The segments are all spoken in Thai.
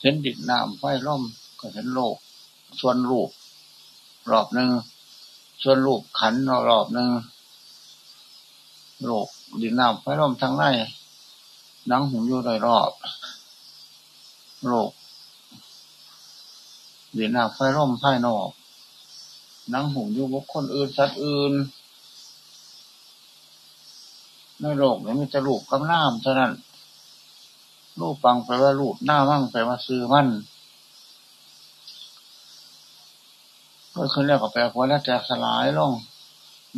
เห็นดินน้ำไฟร่มก็เห็นโลก ส่วนรูป รอบหนึ่งส่วนรูปขันรอบหนึ่งโลกดินน้ำไฟร่มทั้งในนังหุ่นอยู่โดยรอบ โลกดินน้ำไฟร่มภายนอกนังหุ่นอยู่บุคคลอื่นสัตว์อื่นในโลกนี้มีแต่ลูกกับน้ำเท่านั้น ลูกฟังไปว่าลูกหน้ามั่งไปว่าซื้อมั่นก็คือเรียกว่าแปลว่าแล้วแตกสลายลง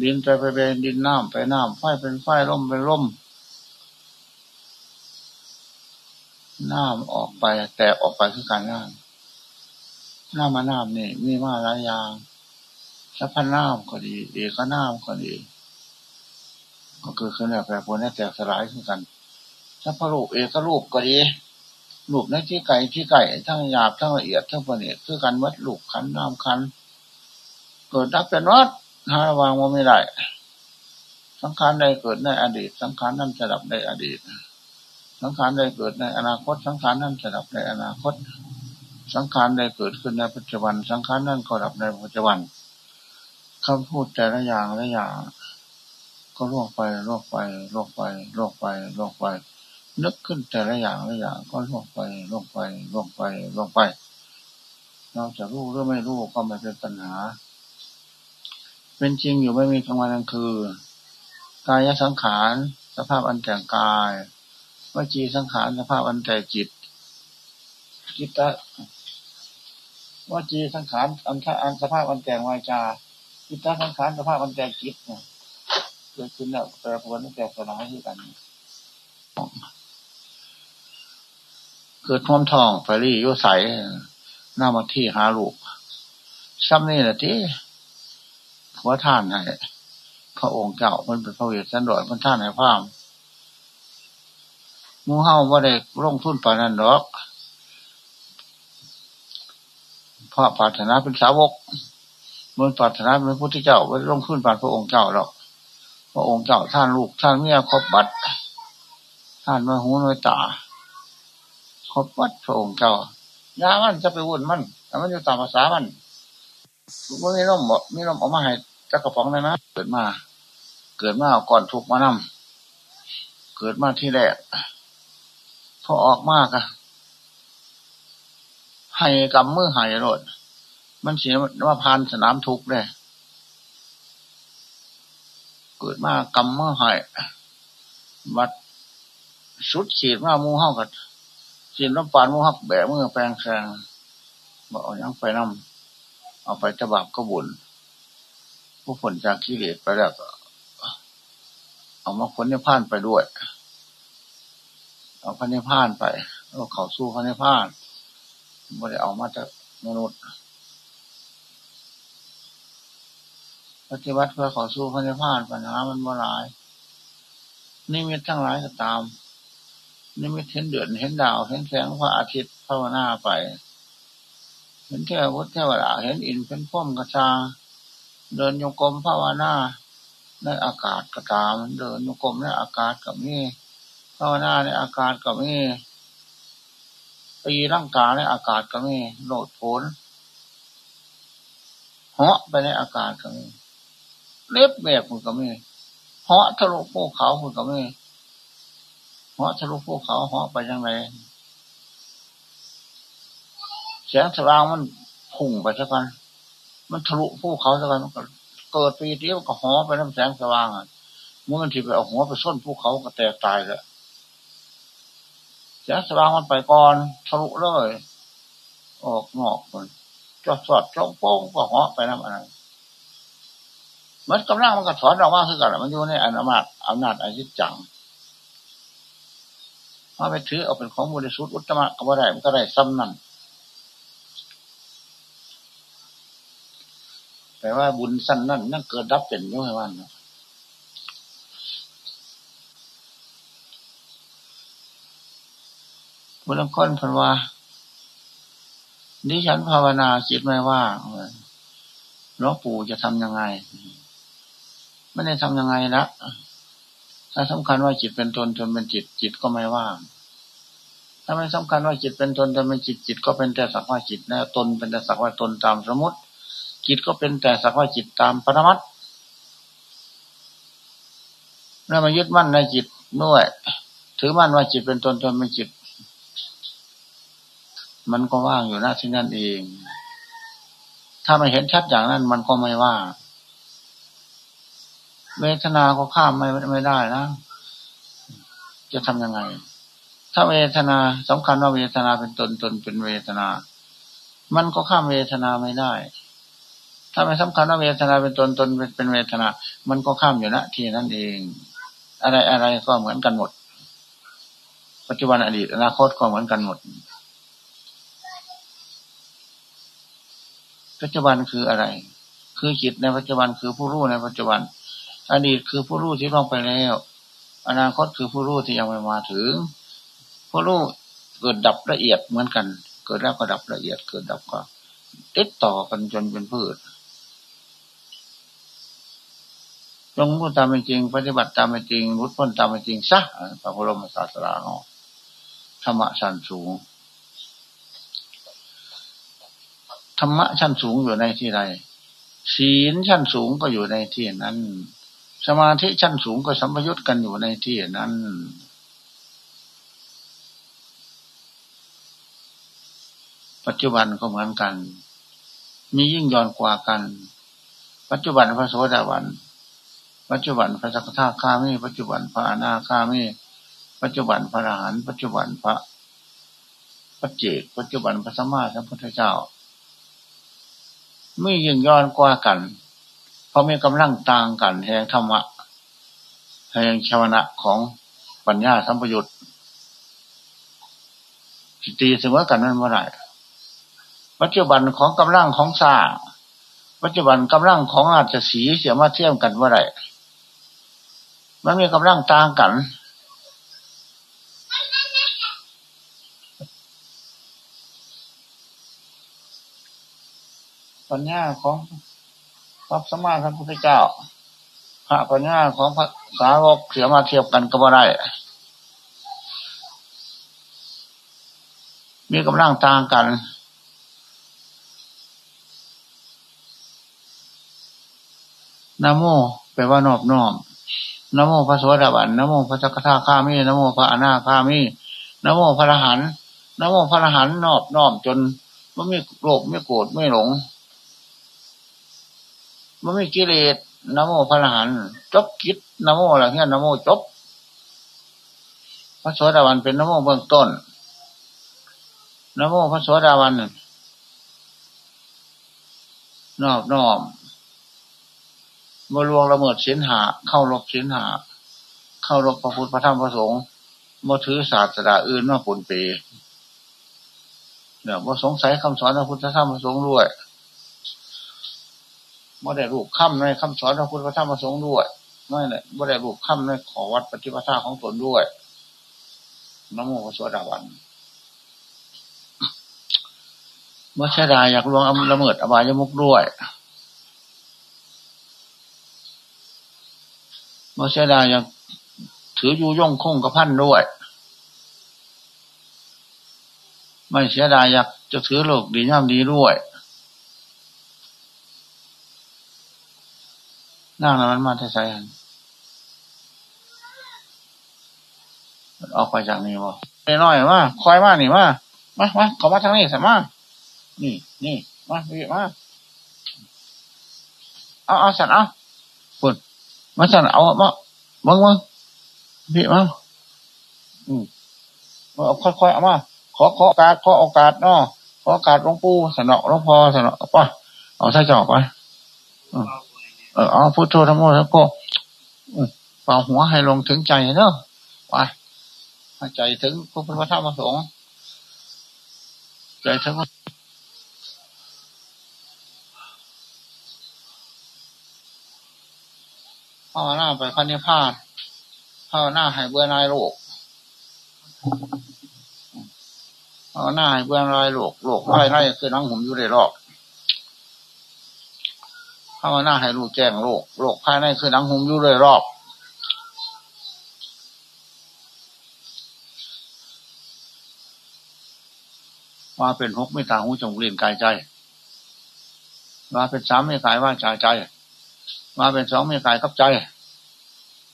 ดินไปไปเป็นดินน้ำไปน้ำไฟเป็นไฟร่มเป็นร่มน้ำออกไป แตกออกไปคือการน้ำน้ำมาน้ำนี่มีมาหลายอย่างสัพพน้ำก็ดี เอกน้ำก็ดี ก็คือคือเนี่ยแปลผลนี่แตกสลายคือกัน สัพพรูปเอกรูปก็ดีรูปในที่ไก่ที่ไก่ทั้งหยาบทั้งละเอียดทั้งประณีตคือกันวัดลูกขันน้ำขันเกิดดับเป็นวัดหาวางว่าไม่ได้สังขารใดเกิดในอดีต สังขารนั้นจะดับในอดีต สังขารใดเกิดในอนาคต สังขารนั้นจะดับในอนาคต สังขารใดเกิดขึ้นในปัจจุบัน สังขารนั้นก็ดับในปัจจุบันคำพูดแต่ละอย่างละอย่าง ก็ล่วงไปล่วงไปล่วงไปล่วงไปล่วงไป นึกขึ้นแต่ละอย่างละอย่างก็ล่วงไปล่วงไปล่วงไปล่วงไป เราจะรู้หรือไม่รู้ก็ไม่เป็นปัญหา เป็นจริงอยู่ไม่มีกลางวันกลางคืนกายสังขารสภาพอันแต่งกายวจีสังขารสภาพอันแต่จิต จิตตะวจีสังขารอันทอันสภาพอันแต่งวาจา จิตตสังขารสภาพอันแต่จิตเนี่ยเกิดขึ้นแล้วแปรปรวนแต่สลายที่กัน เกิดท้อมทองไฟรี่ยุใสหน้ามาที่หาลูกซ้ำนี่แหละที่พระท่านให้พระองค์เจ้ามันเป็นพระเวสสันดรมันท่านให้พามมูเฮาว่าได้ลงทุนปานันดอกพระปรารถนาเป็นสาวกมันปรารถนาเป็นพระพุทธเจ้าว่าลงทุนปานพระองค์เจ้าหรอกพระองค์เจ้าท่านลูกท่านเมียครบบัดท่านมาหูน้อยตา คบบัดพระองค์เจ้ายามันจะไปวุ่นมันแต่มันอยู่ตามภาษามันมันมีนมมีนมออกมาให้จักกระป๋องเลยนะเกิดมา เกิดมาก่อนทุกมานำเกิดมาที่แรกพอออกมากอะให้กำมือหายรถมันเสียว่าพานสนามทุกเลยเกิดมากำมือหายบัดสุดขีดมามูห้ากัด ขีดน้ำปานมูฮักแบะมือแปลงแซงบอกยังไปน้ำเอาไปจะบาปก็บุญผู้ผลจากกิเลสไปแล้วเอามาคนนี้พานไปด้วย เอาพระนิพพานไปเอาเขาสู้พระนิพพานไม่ได้เอามาจากมนุษย์ปฏิบัติเพื่อขอสู้พระนิพพานปัญหามันบ่หลายนี่มีทั้งหลายก็ตาม นี่มีเห็นเดือนเห็นดาว เห็นแสงพระอาทิตย์ภาวนาไป เห็นเทวพุทธเทวดาเห็นอินเป็นพ่มกระชา เดินโยกรมภาวนาในอากาศก็ตามเดินโยกรมในอากาศกับนี่ภาวนาในอากาศกับนี่ตีร่างกายในอากาศกับนี่โหลดผลเหาะไปในอากาศกับนี่เล็บแบบคุณกับนี่เหาะทะลุภูเขาคุณกับนี่าะทะลุภูเขาเหาะไปยังไงแสงสว่างมันพุ่งไปสักกันมันทะลุภูเขาสักกันมันก็เกิดปีเดียวก็หอไปน้ำแสงสว่างอะเมื่อมันที่ไปเอาหัวไปส้นภูเขาก็แตกตายแล้วแสงสว่างมันไปก่อนทะลุเลย ออกนอกมันจอดสอดจ้องโป้งก็หอไปน้ำอะไรมันกำลังมันก็ถอนออกมาคือกันมันอยู่ในอนาจอำนาจอายุจัง มาไปถือเอาเป็นของบริสุทธิ์อุตมะก็บ่ได้มันก็ได้ซ้ำนั่นแต่ว่าบุญสั้นนั่นนั่นเกิดดับเป็นยุ่งให้วันบุญคนพันว่าดิฉันภาวนาจิตไม่ว่าหลวงปู่จะทำยังไง ไม่ได้ทำยังไงละ ถ้าสำคัญว่าจิตเป็นตนตนเป็นจิต จิตก็ไม่ว่าง ถ้าไม่สำคัญว่าจิตเป็นตนแต่ไม่จิต จิตก็เป็นแต่สักว่าจิตนะตนเป็นแต่สักว่าตนตามสมมติ จิตก็เป็นแต่สักว่าจิตตามปรมัตแล้วมายึดมั่นในจิตด้วยถือมั่นว่าจิตเป็นตนตนเป็นจิต มันก็ว่างอยู่หน้าที่นั่นเอง ถ้าไม่เห็นชัดอย่างนั้น มันก็ไม่ว่าง เวทนาก็ข้ามไม่ไม่ได้นะจะทำยังไง ถ้าเวทนาสำคัญว่าเวทนาเป็นตนตนเป็นเวทนา มันก็ข้ามเวทนาไม่ได้ ถ้าไม่สำคัญว่าเวทนาเป็นตนตนเป็นเวทนา มันก็ข้ามอยู่ณที่นั่นเอง อะไรอะไรก็เหมือนกันหมด ปัจจุบันอดีตอนาคตก็เหมือนกันหมด ปัจจุบันคืออะไร คือจิตในปัจจุบันคือผู้รู้ในปัจจุบัน อดีตคือผู้รู้ที่ล่วงไปแล้ว อนาคตคือผู้รู้ที่ยังไม่มาถึง ผู้รู้เกิดดับละเอียดเหมือนกัน เกิดแล้วก็ดับละเอียด เกิดดับก็ติดต่อกันจนเป็นพืชจงพูดตามเป็นจริง ปฏิบัติตามเป็นจริงรุดพ้นตามเป็นจริงซะพระบรมศาสดาเนาะธรรมะชั้นสูงธรรมะชั้นสูงอยู่ในที่ใดศีลชั้นสูงก็อยู่ในที่นั้น สมาธิชั้นสูงก็สัมพยุตกันอยู่ในที่นั้น ปัจจุบันก็เหมือนกัน มียิ่งย่อนกว่ากัน ปัจจุบันพระโสดาบัน ปัจจุบันพระสักทาคามี ปัจจุบันพระอนาคามี ปัจจุบันพระอรหันต์ปัจจุบันพระพระเจก ปัจจุบันพระสัมมาสัมพุทธเจ้าไม่ยิ่งย้อนกว่ากัน เพราะมีกำลังต่างกันแห่งธรรมะแห่งชาวนะของปัญญาสัมปยุตสตีเสมอกันนั้นเมื่อไรปัจจุบันของกำลังของสร้าปัจจุบันกำลังของราชสีเสียมาเทียมกันเมื่อไรมันมีกำลังต่างกันปัญญาของ พระสมมาพระพุทธเจ้า พระปัญญาของพระสาวกเสียมาเทียบกันก็บ่ได้ มีกำลังต่างกัน นโมแปลว่านอบน้อมนโมพระสวสดาบันนโมพระจักรทาข้ามีนโมพระอนาข้ามีนโมพระรหันนโมพระรหันนอบน้อมจนไม่มีโลภไม่โกรธไม่หลง มันไม่กิเลสนโมพระรหันจบคิดนโมอะไรเงี้ยนโมจบพระสวสดาวันเป็นนโมเบื้องต้นนโมพระสวสดาวันนอบน้อมบรวงละเมิดศีลหา เข้ารบศีลหา เข้ารบพระพุทธพระธรรมพระสงฆ์มาถือศาสตราอื่นมาผลเปเนี่ยว่าสงสัยคำสอนพระพุทธธรรมพระสงฆ์ด้วย ไม่ได้รูปค่ำในคำสอนพระพุทธธรรมประสงค์ด้วยไม่เลยไม่ได้รูปค่ำในขอวัดปฏิปทาของตนด้วยนโมพระสวสดาวันเมื่อชาดาอยากลวงละเมิดอบายมุกด้วยเมื่อชาดาอยากถืออยู่ย่องคงกระพันด้วย ไม่เสียดายอยากจะถือโลกดีย่ำดีด้วย นั่งแล้วมันมาที่ใส่ออกไปจากนี้บ่น้อยมาคอยมาหนิมามามาเขามาทางนี้ใส่มานี่นี่มาพี่มาเอาเอาสัตว์เอาปุ่นมาสัตว์เอามามึงมึงพี่มาอืมเอาค่อยๆเอามาขอขอโอกาสขอโอกาสเนาะขอโอกาสหลวงปู่สนอหลวงพ่อสนอป่ะเอาใส่จอกไปอืม เออเอาพุทโธธรรมโมแล้วก็เป่าหัวให้ลงถึงใจเนอะไปใจถึงพระพุทธธรรมประสงค์ใจถึงภาวนาไปพันนิพพานภาวนาให้เบื่อนายโลกภาวนาให้เบื่อนายโลกโลกภายในคือนั่งผมอยู่ในรอบ ภาวนาให้รู้แจ้งโลกโลกภายในคือหนังหุมอยู่เลยรอบว่าเป็นหกไม่ตาหูจมูกเลียงกายใจว่าเป็นสามไม่กายว่าใจใจว่าเป็นสองไม่กายกับใจ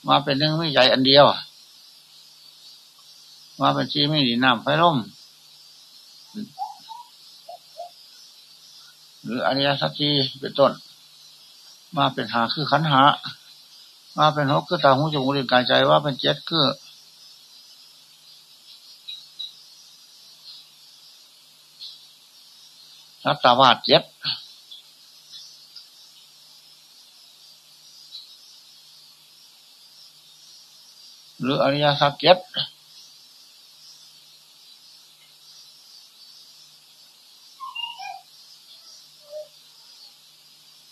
ว่าเป็นหนึ่งไม่ใหญ่อันเดียวว่าเป็นชีไม่ดีน้ำไฟร่มหรืออริยสัจจีเป็นต้น มาเป็นหาคือขันหา มาเป็นหกคือตาหูจมูกลิ้นกายใจว่าเป็นเจ็ดคือรัตวาดเจ็ดหรืออริยสัจเจ็ด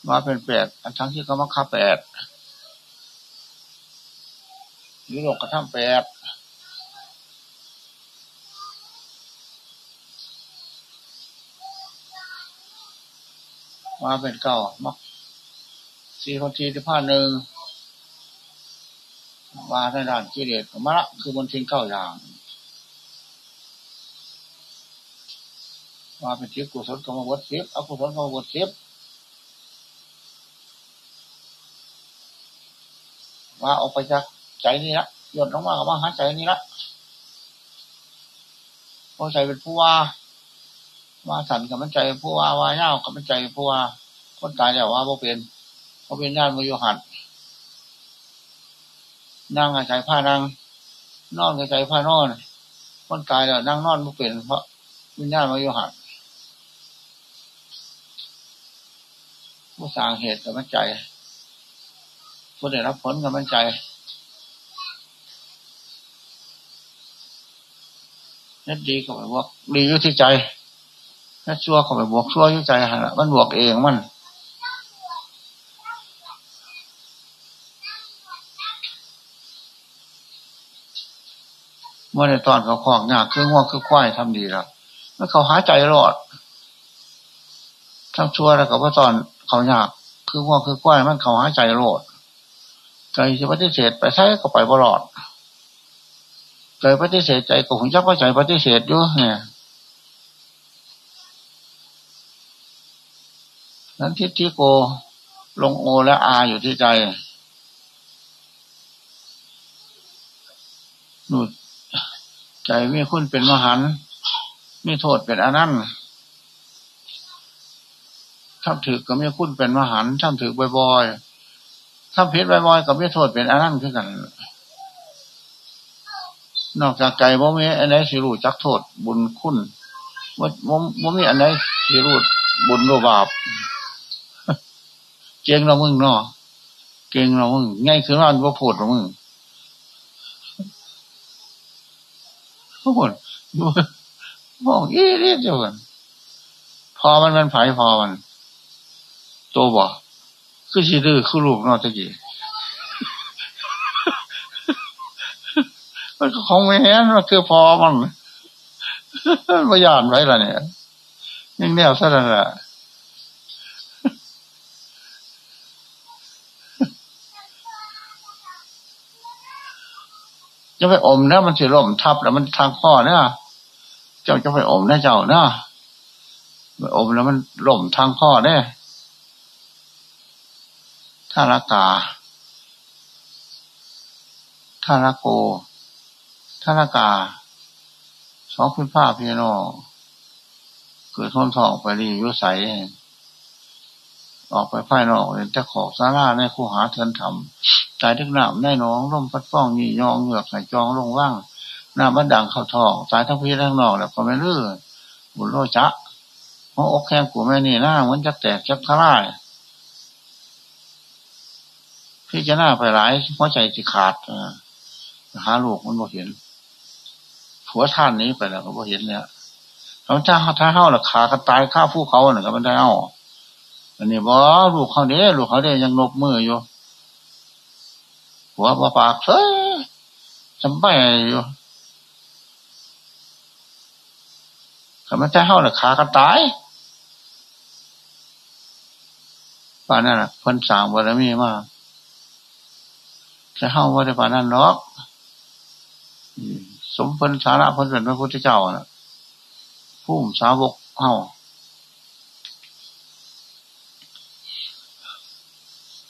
มาเป็นแปดอันทั้งที่ก็มักคาแปดหรือโลกกระทำแปดมาเป็นเก้ามักสี่คนทีที่ผ้าหนึ่งมาในด้านกิเลสมะละคือบนทิ้งเก้าอย่างมาเป็นทิพกุศลกรรมบททิพอกุศลกรรมบททิพ ว่าออกไปจากใจนี่ละหยดลงมากับว่าหาใจนี่ละพอใจเป็นผู้ว่าว่าสันกับมันใจผู้ว่าว่าเน่ากับมันใจผู้ว่าคนตายแล้วว่าโบเป็นโบเป็นญาติมโยหัดนั่งอาศัยผ้านั่งนอนอาศัยผ้านอนคนตายแล้วนั่งนอนโบเป็นเพราะวิญญาณมโยหัดผู้สร้างเหตุกับมันใจ ผู้ได้รับผลกับมันใจนั่นดีก็ไปบวกดีอยู่ที่ใจนั่นชั่วก็ไปบวกชั่วอยู่ใจฮะมันบวกเองมันเมื่อในตอนเขาคลองยากคือง่วงคือควายทำดีแล้วแล้วเขาหายใจรอดทั้งชั่วแล้วก็ว่าตอนเขายากคือง่วงคือควายมันเขาหายใจรอด ใจจะปฏิเสธไปใช้ก็ไปบลอดใจปฏิเสธใจก็หุ่นจักว่าใจปฏิเสธอยู่เนี่ยนั้นทิฏฐิโกลงโอและอาอยู่ที่ใจหนูดใจมีคุณเป็นมหันมีโทษเป็นอนันต์ทำถือก็มีคุณเป็นมหันทำถือบ่อยๆ ถ้าพิษบ่อยๆกับม่โทษเป็นอนันต์ขึ้นกัน นอกจากใจว่ามีอันไหนสิรู้จักโทษ บุญคุณว่าว่ามีอันไหนสิรู้บุญโลบาปเก่งเรามึงเนาะเก่งเรามึงง่ายคือว่าว่าพูดเรามึงพูดดูมองอีเรียกเจ้ากันพอมันมันไผ่พอมันโตบ่ คือชีดื้อคือลูกนอตะกี้มันก็ของแม่มันคือพอมันไม่ยานไว้ละเนี่ยยังแนวซะแล้วละจะไปอมนะมันสิล่มทับ แล้วมันทางข้อเนี่ยเจ้าจะไปอมนะเจ้าเนาะไปอมแล้วมันล่มทางข้อเนี่ย ทารกาทารโกทารกา สองพื้นผ้าพี่น้องเกิดท้นทองไปรียุใสออกไปภายนอกเลยแต่ขอบสาราในคู่หาเทินทำใจทึกหนามในน้องร่มพัดฟ้องนี่ยองเหงือกใส่จองลงว่างหน้ามันดังเข้าทองสายทั้งพี่ทั้งนอกแล้วก็ไม่ลื่นบุญโลจะเพราะอกแข้งกูแม่นี่หน้ามันจะแตกจะทลาย พี่จะหน้าไปหลายเพราะใจจะขาดหาลูกมันบ่เห็น ผัวท่านนี้ไปแล้วก็บ่เห็นเนี่ยเขาจ้าท้าเ้าหลักขากันตายฆ่าผู้เขาหนึ่งก็มันได้เอาอันนี้บ่ลูกเขาเด้ลูกเขาเด้ยังนบมืออยู่หัวปากเฮ้ยจำไปอยู่เขาไม่ใช่เ้าหลักขากันตายป่านนั่นแหละคนสามวันแล้วมีมาก จะเข้าว่าได้ป่านั้นหรอกสมพลสาระพลเป็นพระพุทธเจ้านะผู้สาวกเฮา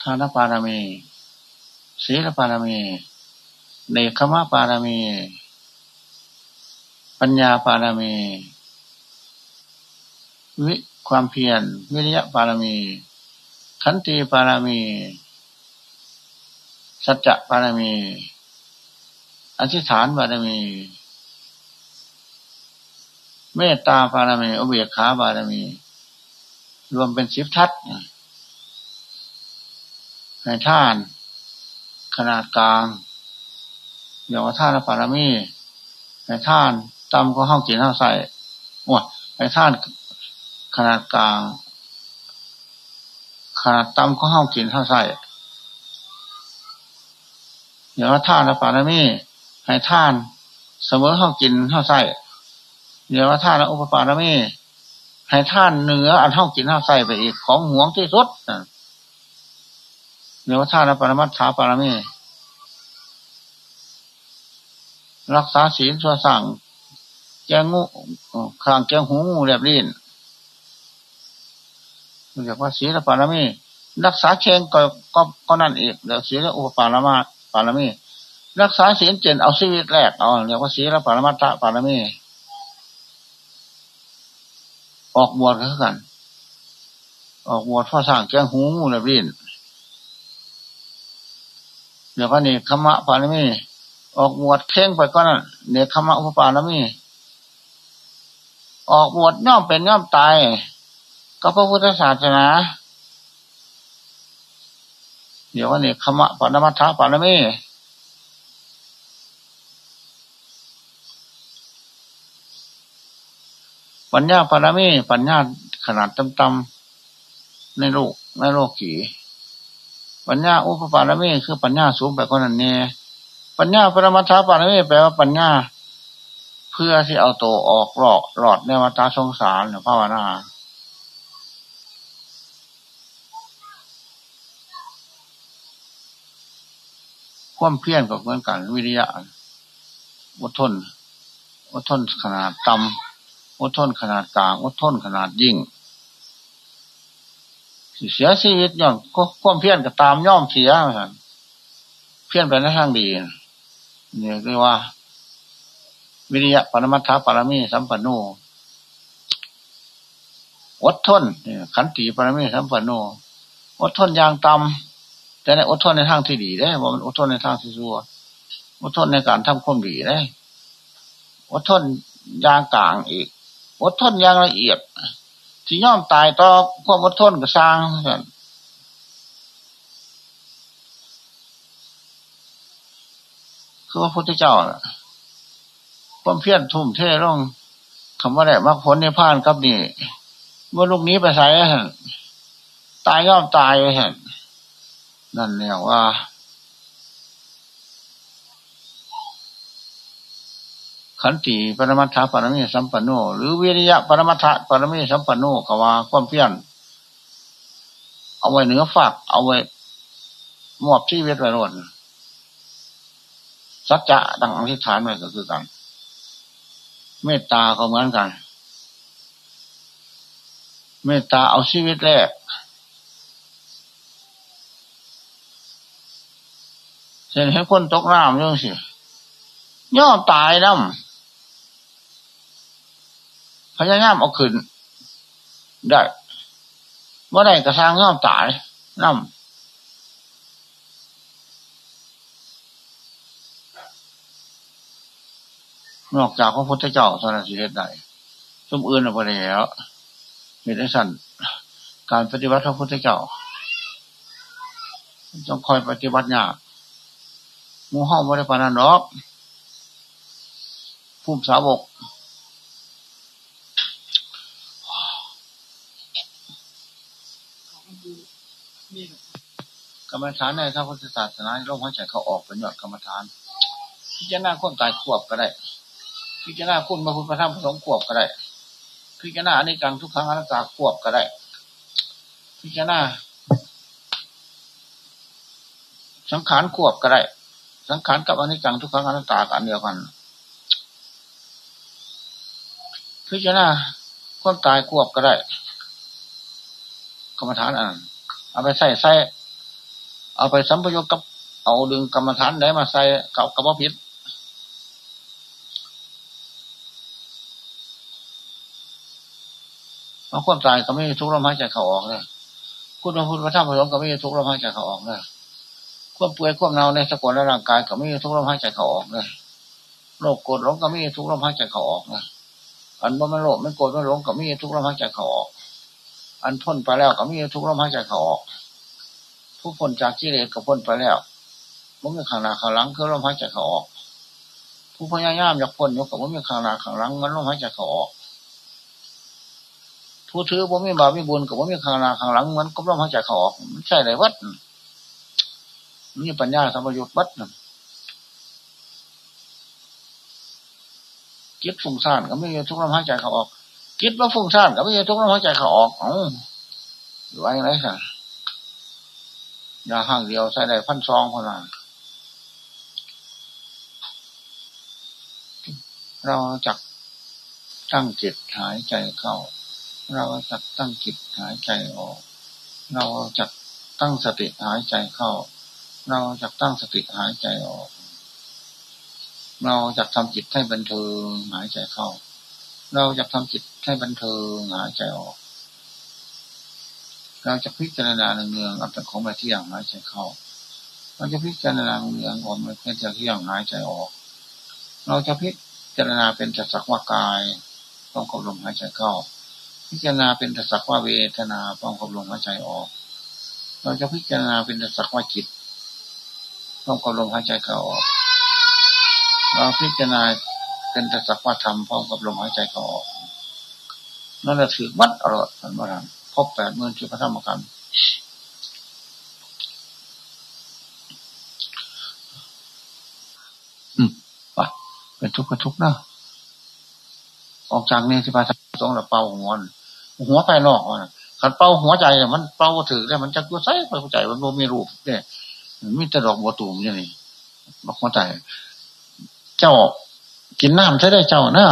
ทานปารมีศีลปารมี เนคขมะปารมี ปัญญาปารมี วิความเพียร วิริยะปารมี ขันติปารมี สัจจะปารมี อธิษฐานบารมี เมตตาปารมีอุเบกขาบารมี รวมเป็นสิบทัศในท่าน ขนาดกลางอย่างว่าท่านปารมีในท่านตำก็ห้องกินห้องใส่วในท่านขนาดกลางขนาดตำก็ห้องกินห้องใส่ อย่างว่าท่านะปารมีให้ท่าน เสมอห้องกินห้องใส่อย่างว่าท่านะอุปปารมีให้ท่านเนื้ออันห้องกินห้องใส่ไปอีกของห่วงที่สุดอย่างว่าท่านะปรมัตถาปารมีรักษาศีลชั่วสั่ง แกงงูข้างแกงหูงูเรียบรีนเรียกว่าศีลปารมี รักษาเชงก็ก็ก็นั่นอีกเดี๋ยวศีลอุปปารมา ปารมี รักษาศีลเจนเอาชีวิตแรกเอาเรียกว่าศีลปารมัตถปารมี ออกบวชกัน ออกบวชพ่อสร้างแกงหูงูเรียบรีนเดี๋ยวก็นี่ขมะปารมี ออกบวชเพ่งไปก็นั่นเนคขมะอุปปานมีออกบวชย่อมเป็นย่อมตายก็พระพุทธศาสนา เดี๋ยวว่านี่ขมะปานมัทธาปานมีปัญญาปานมีปัญญาขนาดต่ำๆในโลกในโลกขี่ปัญญาอุปปานมีคือปัญญาสูงแบบคนนั้นเนี่ยปัญญาปรมัตถาปารมีแปลว่าปัญญา เพื่อที่เอาตัวออกหลอกหลอดในวัฏสงสารหรือภาวนา ความเพียรกับเหมือนกันวิริยะอดทนอดทนขนาดต่ำอดทนขนาดกลางอดทนขนาดยิ่งเสียชีวิตย่อมความเพียรก็ตามย่อมเสียเหมือนเพียรไปในทางดีเนี่ยเรียกว่า วิริยะปรมัตถปรมีสัมปันโนอดทนเนี่ยขันติปรมีสัมปันโนอดทนอย่างต่ำ แต่ในอดทนในทางที่ดีได้ว่ามันอดทนในทางที่ชั่วอดทนในการทำความดีได้อดทนอย่างกลางอีกอดทนอย่างละเอียดที่ย่อมตายต่อความอดทนก็สร้างกันคือพระพุทธเจ้าความเพียรทุ่มเทร่องคำว่าแหละมรรคผลในพานกับนี่เมื่อลูกนี้ไปใส่ตายย่อมตายเห็ นั่นเรียกว่า ขันติปรมัตถปรมีสัมปันโน หรือวิริยะปรมัตถปรมีสัมปันโนกว่าความเพียรเอาไว้เหนือฝาก เอาไว้มอบชีวิตไว้รนสัจจะดังอธิษฐานไว้ก็คือกัน เมตตาก็เหมือนกัน เมตตาเอาชีวิตแรก เห็นให้คนตกน้ำยังสิย่อมตายน้ำพยายามเอาขึ้นได้เมื่อใดกระซังย่อมตายน้ำนอกจากพระพุทธเจ้าสนาสิเหตุใดสมอื่นอาไปแล้วเหตุสันการปฏิบัติพระพุทธเจ้าต้องคอยปฏิบัติยาก มูห้องบริปานันรอกผู้สาวกกรรมฐานในพระพุทธศาสนาโลกหัวใจเขาออกเป็นยอดกรรมฐานที่จะน่าคนตายควบก็ได้ พิจารณาคุณมาคุณประทับประสงค์ขวบก็ได้ พิจารณาอนิจจังทุกครั้งอนัตตาขวบก็ได้ พิจารณาสังขารขวบก็ได้ สังขารกับอนิจจังทุกครั้งอนัตตากันเดียวกัน พิจารณาความตายควบก็ได้กรรมฐานอ่านเอาไปใส่ใส่เอาไปสัมพยุกับ เอาดึงกรรมฐานไหนมาใส่กับกับว่าพิษเอาความตายก็ไม่ทุกข์ลมหายใจเขาออกเลยคุณพระพุทธพระธรรมพระสงฆ์ก็ไม่ทุกข์ลมหายใจเขาออกเลย ควบเปื่อยควบเนาในสกุลและร่างกายก็ไม่ทุกลมหายใจเขาออกเลยโลกโกรธหลงก็ไม่ทุกลมหายใจเขาออกนะอันว่ามันโลภมันโกรธมันหลงก็ไม่ทุกลมหายใจเขาออก อันพ้นไปแล้วก็ไม่ทุกลมหายใจเขาออก ผู้พ้นจากกิเลสก็พ้นไปแล้วมันมีข้างหน้าข้างหลังคือลมหายใจเขาออก ผู้พยายามอยากพ้นยกกับมันมีข้างหน้าข้างหลังมันลมหายใจเขาออกผู้ถือว่ามีบาปมีบุญกับว่ามีข้างหน้าข้างหลังมันก็ต้องหายใจเขาออกมันใช่เลยวัด มีปัญญาสมยุทธ์วัดคิดฟุ้งซ่านก็ไม่ยทุกลมหายใจเขาออกคิดว่าฟุ้งซ่านก็ไม่ยทุกลมหายใจเขาออกอ๋ออยู่ไว้ไรค่ะยาห้างเดียวใส่ได้พันซองพอนาเราจักตั้งจิตหายใจเข้า เราจะตั้งจิตหายใจออก เราจะตั้งสติหายใจเข้า เราจะตั้งสติหายใจออก เราจะทำจิตให้บันเทิงหายใจเข้า เราจะทำจิตให้บันเทิงหายใจออก เราจะพิจารณาเนืองๆอัตของมาที่อย่างหายใจเข้า เราจะพิจารณาเนืองออกมาที่อย่างหายใจออก เราจะพิจารณาเป็นจักรวากายต้องกบลมหายใจเข้า พิจารณาเป็นสักว่าเวทนาพร้อมกับลมหายใจออก เราจะพิจารณาเป็นสักว่าจิต พร้อมกับลมหายใจเข้าออกเราพิจารณาเป็นแต่สักว่าธรรมพร้อมกับลมหายใจเข้าออกนั่นแหละถือวัดอร่อยสันบรังพบแปดหมื่นจุดพระธรรมกันอืมปะเป็นทุกข์ก็ทุกข์นะออกจากนี้ที่พระธรรมสงฆ์ละเป่าหัวหัวภายนอกอะขันเป่าหัวใจมันเป่าถือได้มันจะกูใส่ไปหัวใจมันโมมีรูปเนี่ย มีแต่ดอกบัวตูมอย่างนี้บอกหัวใจเจ้ากินน้ำใช้ได้เจ้านะ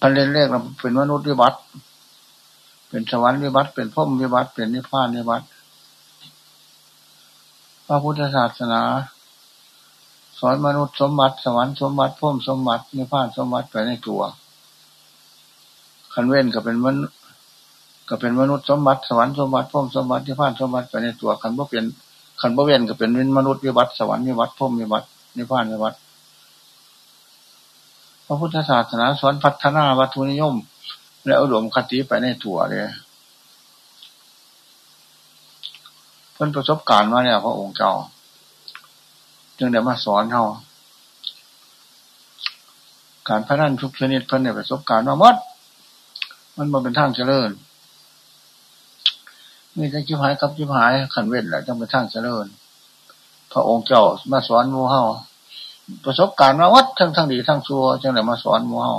อันเล่นเลขเราเป็นมนุษย์วิบัติ เป็นสวรรค์วิบัติ เป็นพรมวิบัติ เป็นนิพพานวิบัติ พระพุทธศาสนา สอนมนุษย์สมบัติ สวรรค์สมบัติพรมสมบัตินิพพานสมบัติไปในตัวขันเว้นก็เป็นมัน ก็เป็นมนุษย์สมบัติสวรรค์สมบัติพุ่มสมบัติที่พานสมบัติไปในตัวขันบ่เป็นขันบ่เว้นก็เป็นมนุษย์วิบัติสวรรค์วิบัติพุ่มวิบัตินิพพานวิบัติพระพุทธศาสนาสอนพัฒนาวัตถุนิยม และอุดมคติไปในตัวเลยเพิ่นประสบการณ์มาเนี่ยพระองค์เจ้าจึงได้มาสอนเขาการพนันทุกชนิดเพิ่นเนี่ยประสบการณ์มาหมดมันมาเป็นทางเจริญ มีแต่จิบหายกับจิบหายขันเว้นแหละต้องเป็นทางเจริญ พระองค์เจ้ามาสอนมูเฮาประสบการณ์มาวัดทั้งทั้งดีทั้งชั่วจังไหนมาสอนมูเฮา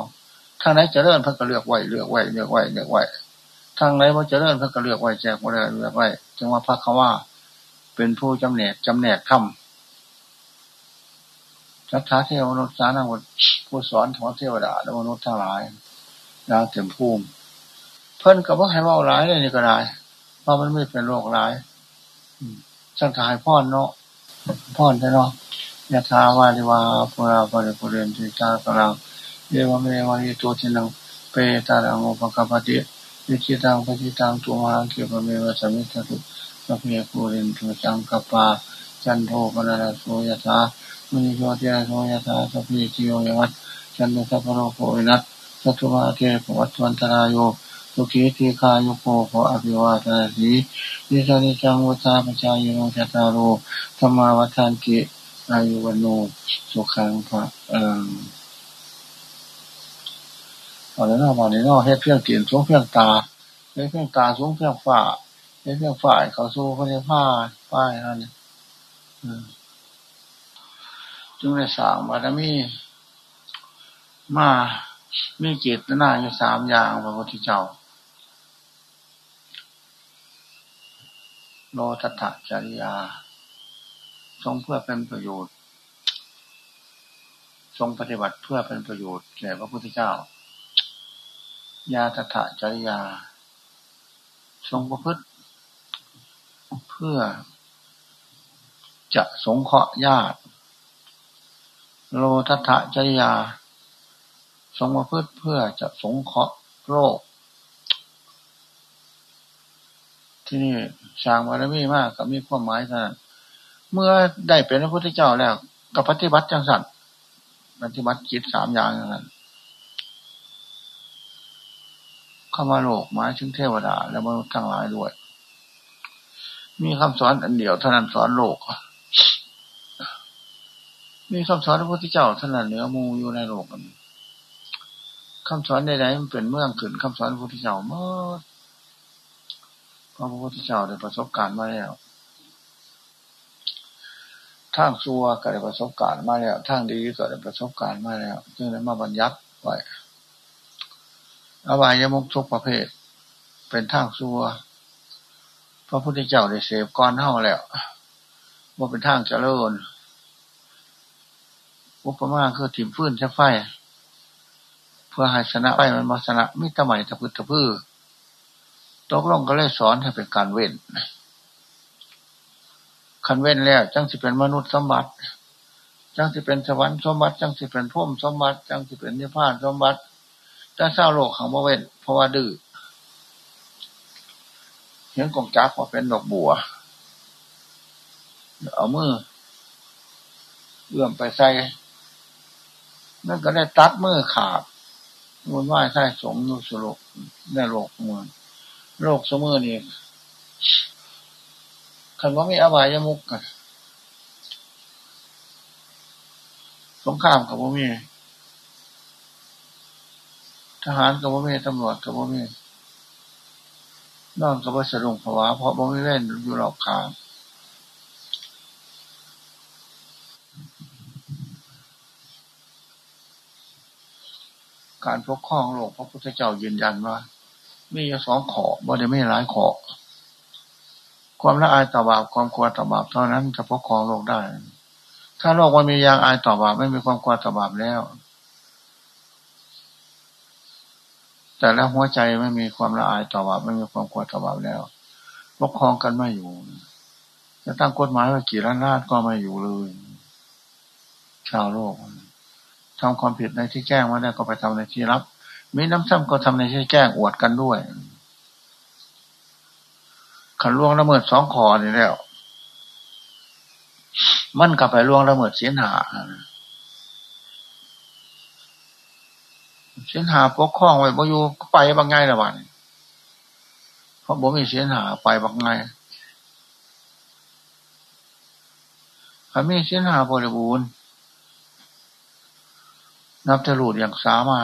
ทางไหนเจริญพิ่งก็เลือกไว้เลือกไว้เลือกไว้เลือกไว้ทางไหนว่าเจริญพิ่งก็เลือกไว้แจกไว้เลือกไว้จึงว่าพระคำว่า เป็นผู้จำแนกจำแนกคำชัทธาเทวมนุษย์สานังผู้สอนของเทวดาและมนุษย์ทั้งหลายยางเต็มภูมิ เพิ่นกับว่าให้ว่าร้ายเลยนี่ก็ได้ เพราะมันไม่เป็นโรคร้ายสังขายพ่อนเนาะพ่อนใช่เนาะยะทาวาลิวาปุราปริปุเรนติตากลังเยวเมวานิโตทินังเปตารังโอุปกปติวิจิตังปฏิตังตุมาเกียบเมวะสมิทตุสัพเพปุเรนตุจังกปาจันโทปนาโสยะถามุนิโยติระโสยะถาสัพเพจิโยยวัตจันโทสัพพโรโควินัสสัตวาเทปวัตวันตรายโย สุขีทีคายุโกภอภิวาทนาสีนิสานิจังวุฒาปชายโนจตารโรธรรมาวัฏานติอายุวโนสุขังพระเออเอาแล้วนอกมาในนอกเฮ็ดเพียงกินสูงเพียงตาเฮ็ดเพียงตาสูงเพียงฝ่าเฮ็ดเพียงฝ่ายเขาสู้เขาในผ้าป้ายนั่นจึงได้สางบารมีมามีเจตนาอยู่สามอย่างพระพุทธเจ้า โลตัตจริยา ทรงเพื่อเป็นประโยชน์ ทรงปฏิบัติเพื่อเป็นประโยชน์แก่พระพุทธเจ้า ยาตถาจริยา ทรงประพฤติ เพื่อ จะสงเคราะห์ญาติ โลทัตจริยา ทรงประพฤติเพื่อจะสงเคราะห์โรค ที่นี่สร้างบารมีมากกับมีความหมายท่านเมื่อได้เป็นพระพุทธเจ้าแล้วกับปฏิบัติจังสัตว์ปฏิบัติจิตสามอย่างนั้นเข้ามาโลกหมายถึงเทวดา และมนุษย์ทั้งหลายด้วย มีคำสอนอันเดียวเท่านั้นสอนโลก มีคำสอนพระพุทธเจ้าเท่านั้นเหนือมูอยู่ในโลกกันคำสอนใดๆมันเป็นเมืองขึ้นคำสอนพระพุทธเจ้าเมื่อ พระพุทธเจ้าได้ประสบการณ์มาแล้วทางซัวก็ได้ประสบการณ์มาแล้วทางดีก็ได้ประสบการณ์มาแล้วจึงได้มาบัญญัติไว้อบายมุกทุกประเภท เป็นทางซัวพระพุทธเจ้าได้เสพก้อนเท่าแล้วว่าเป็นทางเจริญอุปมาคือถิ่มฟื้นใช้ไฟ เพื่อให้ชนะไฟมันมาชนะมิตรใหม่ตะพื้นตะพื้น ตกลงก็เลยสอนให้เป็นการเว้นคันเว้นแล้วจังสิเป็นมนุษย์สมบัติ จังสิเป็นสวรรค์สมบัติ จังสิเป็นพุ่มสมบัติ จังสิเป็นนิพพานสมบัติแต่เศร้าโลกของบ่เว้นเพราะว่าดื้อเห็นกองจักว่าเป็นดอกบัว เอามือเอื้อมไปใส่นั่นก็ได้ตัดมือขาดมันว่าใส่สมนุสโลกในโลกมือ โลกสมือนี่คันว่ามีอบายมุกกันสงครามกับว่ามีทหารกับว่ามีตำรวจกับว่ามีนอนกับว่าสะดุ้งภาวะเพราะว่มีเล่นอยู่รอบขางการปกครองโลกพระพุทธเจ้ายืนยันว่า มีสองขอบ่ได้ไม่หลายขอ ความละอายต่อบาปความกลัวต่อบาปเท่านั้นจะปกครองโลกได้ ถ้าโลกมันมียางอายต่อบาปไม่มีความกลัวต่อบาปแล้ว แต่แล้วหัวใจไม่มีความละอายต่อบาปไม่มีความกลัวต่อบาปแล้วปกครองกันไม่อยู่จะตั้งกฎหมายว่ากี่ล้านนาก็ไม่อยู่เลย ชาวโลกทำความผิดในที่แจ้งมาได้ก็ไปทำในที่รับ มีน้ำซ้ำก็ทำในที่แจ้งอวดกันด้วย ขันล่วงละเมิดสองคอนี่แล้ว มันกลับไปล่วงละเมิดเสียนหาเสียนหาปกคล้องไว้บ่อยู่ก็ไปบางไงละวันเพราะบ่มีเสียนหาไปบางไงขามีเสียนหาบริบูรณ์นับจะหลุดอย่างสามา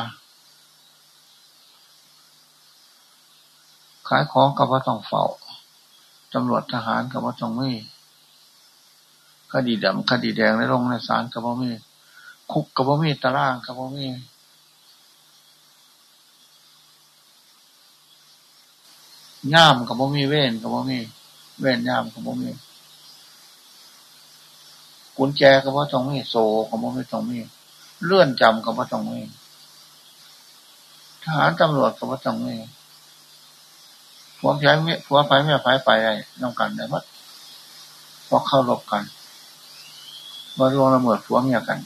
ขายของกับว่าต้องเฝ้าตำรวจทหารกับว่าต้องมีคดีดำคดีแดงในโรงในศาลกับว่ามี คุกกับว่ามีตารางกับว่ามีย่ามกับว่ามีเว้นกับว่ามี เว้นย่ามกับว่ามีกุญแจกับว่าต้องมีโซกับว่ามีต้องมี เลื่อนจำกับว่าต้องมีทหารตำรวจกับว่าต้องมี ผัวใช้เมียผัวไฟแม่ไฟไปไอ้น้องกันได้หมดพราะเข้ารบกันมาร่วงละเมิดผัวเมียกัน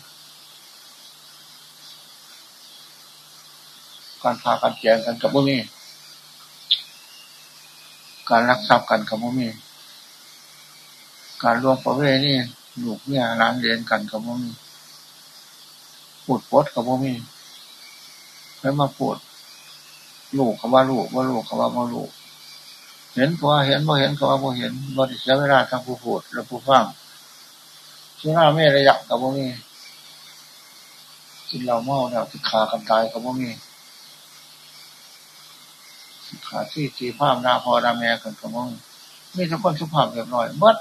การพากันแกงกันกับพวกนี้การรักทรัพย์กันกับพวกนี้การรวมประเวณีลูกเนี่ยร้านเรียนกันกับพวกนี้พูดพดกับพวกนี้แล้วมาพูดลูกคำว่าลูกว่าลูกคำว่าว่าลูก เห็นพอเห็นพอเห็นก็ว่าพอเห็นบริเสียเวลาทั้งผู้พูดและผู้ฟังสุราไม่ระยะกับพวกนี้กินเราเมาเนี่ยติขากันตายกับพวกนี้ขาที่ทีภาพหน้าพอดาแม่กันกับพวกนี้มีทุกคนสุภาพเรียบร้อยเมัด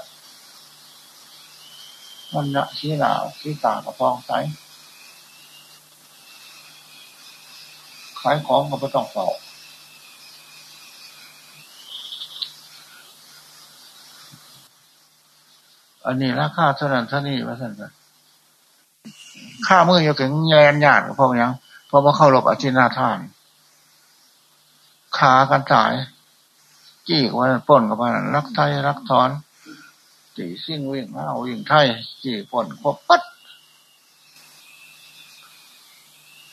มันละสีหนาวสีตากระพองใสขายของก็ไม่ต้องเฝ้า อันนี้ราคาเท่านั้นเท่านี้ว่าสั่นกันค่ามืออยู่ถึงแยนญาติพวกยังเพราะว่าเข้ารบอธินาทานขากันตาย จี้ว่าป่นกับมันรักไทยรักถอนจีซิ่งวิ่งเอาวิ่งไทยจีป่นครบปัด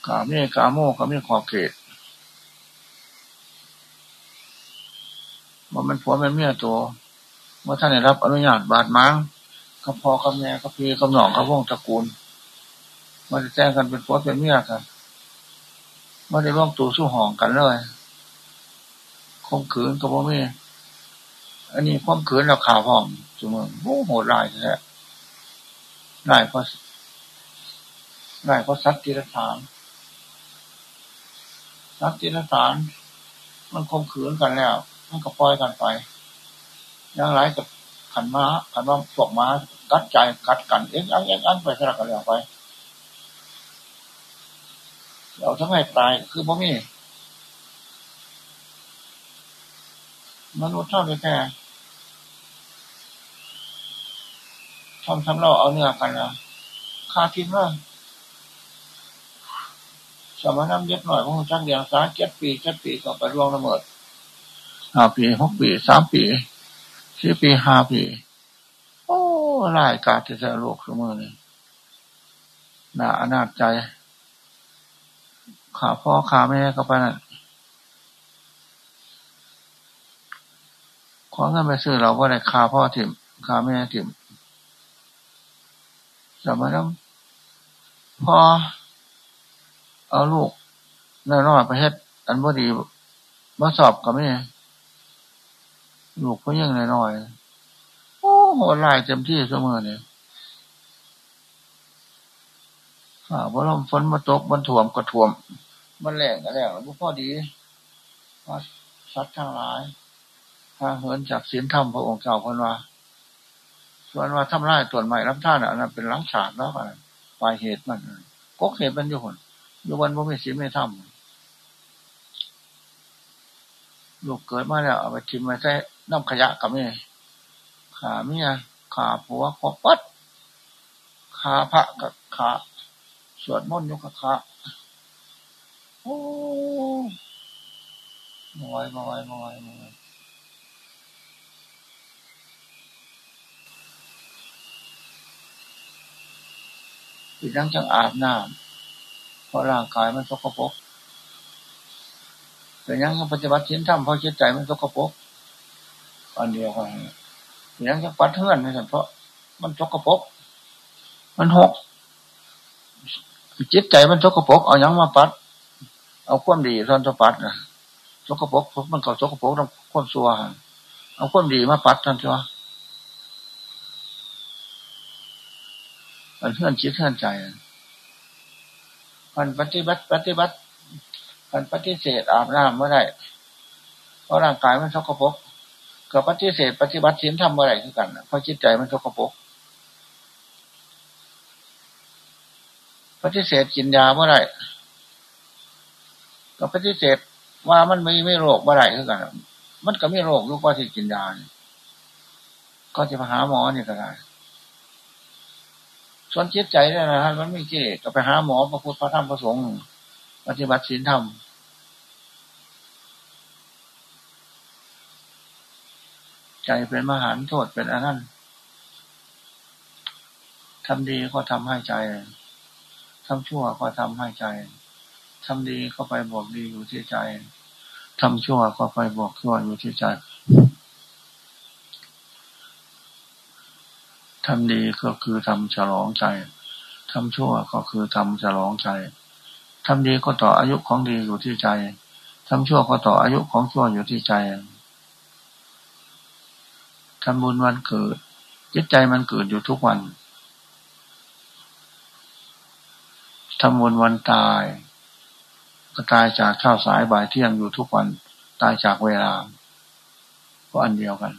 กาเมกาโมกาเมขอเขตว่ามันผัวมันเมียตัวเมื่อท่านได้รับอนุญาตบาดม้าง กับพ่อกับแม่กับพี่กับน้องกับวงตระกูลมันจะแจ้งกันเป็นผัวเป็นเมียกันไม่ได้ร่วมตัวสู้ห่องกันเลยคมขืนกับพ่อแม่อันนี้คมขืนเราข่าวพ่อมจุมโอ้โหลายแท้ลายเพราะลายเพราะสัตว์ที่รัฐาสัตว์ที่รัฐามันคมขืนกันแล้ว มันก็ปล่อยกันไปยังไรกับ ขันม้าขันว่าพวกม้ากัดใจกัดกันเอ็งอังเอ็งอังไปสลับกันแล้วไปเราทั้งให้ตายคือพ่มีมนุษย์เท่าไปแค่ทำทำเราเอาเนื้อกันนะคาทิ้งว่าสมณะเย็ดหน่อยพวกช่างเดียงสาเจ็ดปีเจ็ดปีก็ไปร่วงละเมิดห้าปีหกปีสามปี สี่ปีห้าปีโอ้รายกาที่จะโลกเสมอนี่น่าอนาจใจขาพ่อขาแม่ก็ไปนั่นขอเงินไปซื้อเราก็ได้ขาพ่อถิ่มขาแม่ถิ่มสมัยนั้นพอเอาลูกน้อยๆไปเฮ็ดอันบ่ดีมาสอบกับแม่ ลูกเขายังน้อยโอ้โหลายเต็มที่เสมอเนี่ยฝ่าพระลมฝนมาตกมันถ่วมก็ถ่วม มันแรงก็แรงแล้วพ่อดีว่าสัตว์ทั้งหลายถ้าเหินจากศีลธรรมพระองค์เจ้าพันว่าส่วนว่าทำร้ายตัวใหม่รับท่านอันนั้นเป็นล้างฉากแล้วกันปลายเหตุมันก็เหตุมันอยู่คนอยู่วันว่าไม่ศีลไม่ทำลูกเกิดมาแล้วเอาไปทิมมาใช้ น้ำขยะกับนี่ขาเมียขาผัวขอปัดขาพระกับขาสวดมนต์ยกขาโอ้มอยมอยมอยมอยปีนั่งจังอาบน้ำเพราะร่างกายมันสกปรกแต่ยังปฏิบัติศีลธรรมเพราะจิตใจมันสกปรก อันเดียวกันยังจะปัดเทือนไม่ใช่เพราะมันสกปรกมันหกจิตใจมันสกปรกเอายังมาปัด เอาความดีตอนจะปัดนะสกปรกมันก็สกปรกต้องความซัวเอาความดีมาปัดทันทีวะมันเพื่อนจิตเพื่อนใจมันปฏิบัติ ปฏิบัติมันปฏิเสธอาบน้ำเมื่อไรเพราะร่างกายมันสกปรก กับปฏิเสธปฏิบัติศีลทำเมื่อไรคือกันเพราะจิตใจมันสกปรกปฏิเสธกินยาเมื่อไรกับปฏิเสธว่ามันไม่ไม่โรคเมื่อไรคือกัน มันก็ไม่โรคลูกก็ที่กินยาก็จะไปหาหมอนี่ก็ได้ส่วนจิตใจเนี่ยนะฮะมันไม่เกี่ก็ไปหาหมอพระพุทธพระธรรมพระสงฆ์ปฏิบัติศีลธรรม ใจเป็นมหาโทษเป็นอนั้นทำดีก็ทำให้ใจทำชั่วก็ทำให้ใจทำดีก็ไปบอกดีอยู่ที่ใจทำชั่วก็ไปบอกชั่วอยู่ที่ใจทำดีก็คือทำฉลองใจทำชั่วก็คือทำฉลองใจทำดีก็ต่ออายุของดีอยู่ที่ใจทำชั่วก็ต่ออายุของชั่วอยู่ที่ใจ ทำบุญวันเกิด จิตใจมันเกิดอยู่ทุกวันทำบุญวันตาย ก็ตายจากข้าวสายบ่ายเที่ยงอยู่ทุกวัน ตายจากเวลา ก็อันเดียวกัน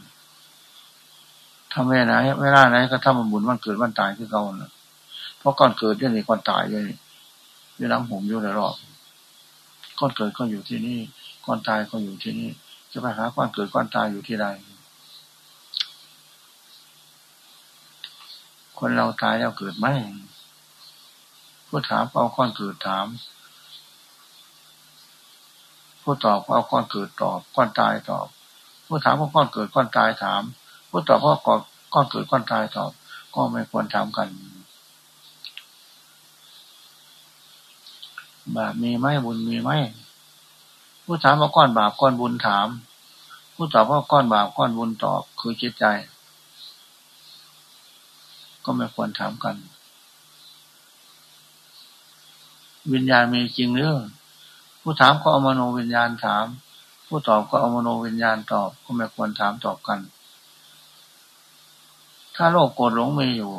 ทำเวลาไหนเวลาไหนก็ทำบุญวันเกิดวันตายคือเก่าเพราะก่อนเกิดเนี่ยนี่ก่อนตายยอยู่น้ำห่มอยู่ในรอบก้อนเกิดก็อยู่ที่นี่ก้อนตายก็อยู่ที่นี่ จะไปหาก้อนเกิดก้อนตายอยู่ที่ใด คนเราตายแล้วเกิดไหมผู้ถามเอาก้อนเกิดถาม ผู้ตอบเอาก้อนเกิดตอบก้อนตายตอบ ผู้ถามเอาก้อนเกิดก้อนตายถาม ผู้ตอบเอาก้อนเกิดก้อนตายตอบ ก็ไม่ควรถามกันบาปมีไหมบุญมีไหมผู้ถามว่าก้อนบาปก้อนบุญถาม ผู้ตอบว่าก้อนบาปก้อนบุญตอบคือจิตใจ ก็ไม่ควรถามกัน วิญญาณมีจริงหรือผู้ถามก็เอามโนวิญญาณถาม ผู้ตอบก็เอามโนวิญญาณตอบ ก็ไม่ควรถามตอบกัน ถ้าโลกโกรธหลงมีอยู่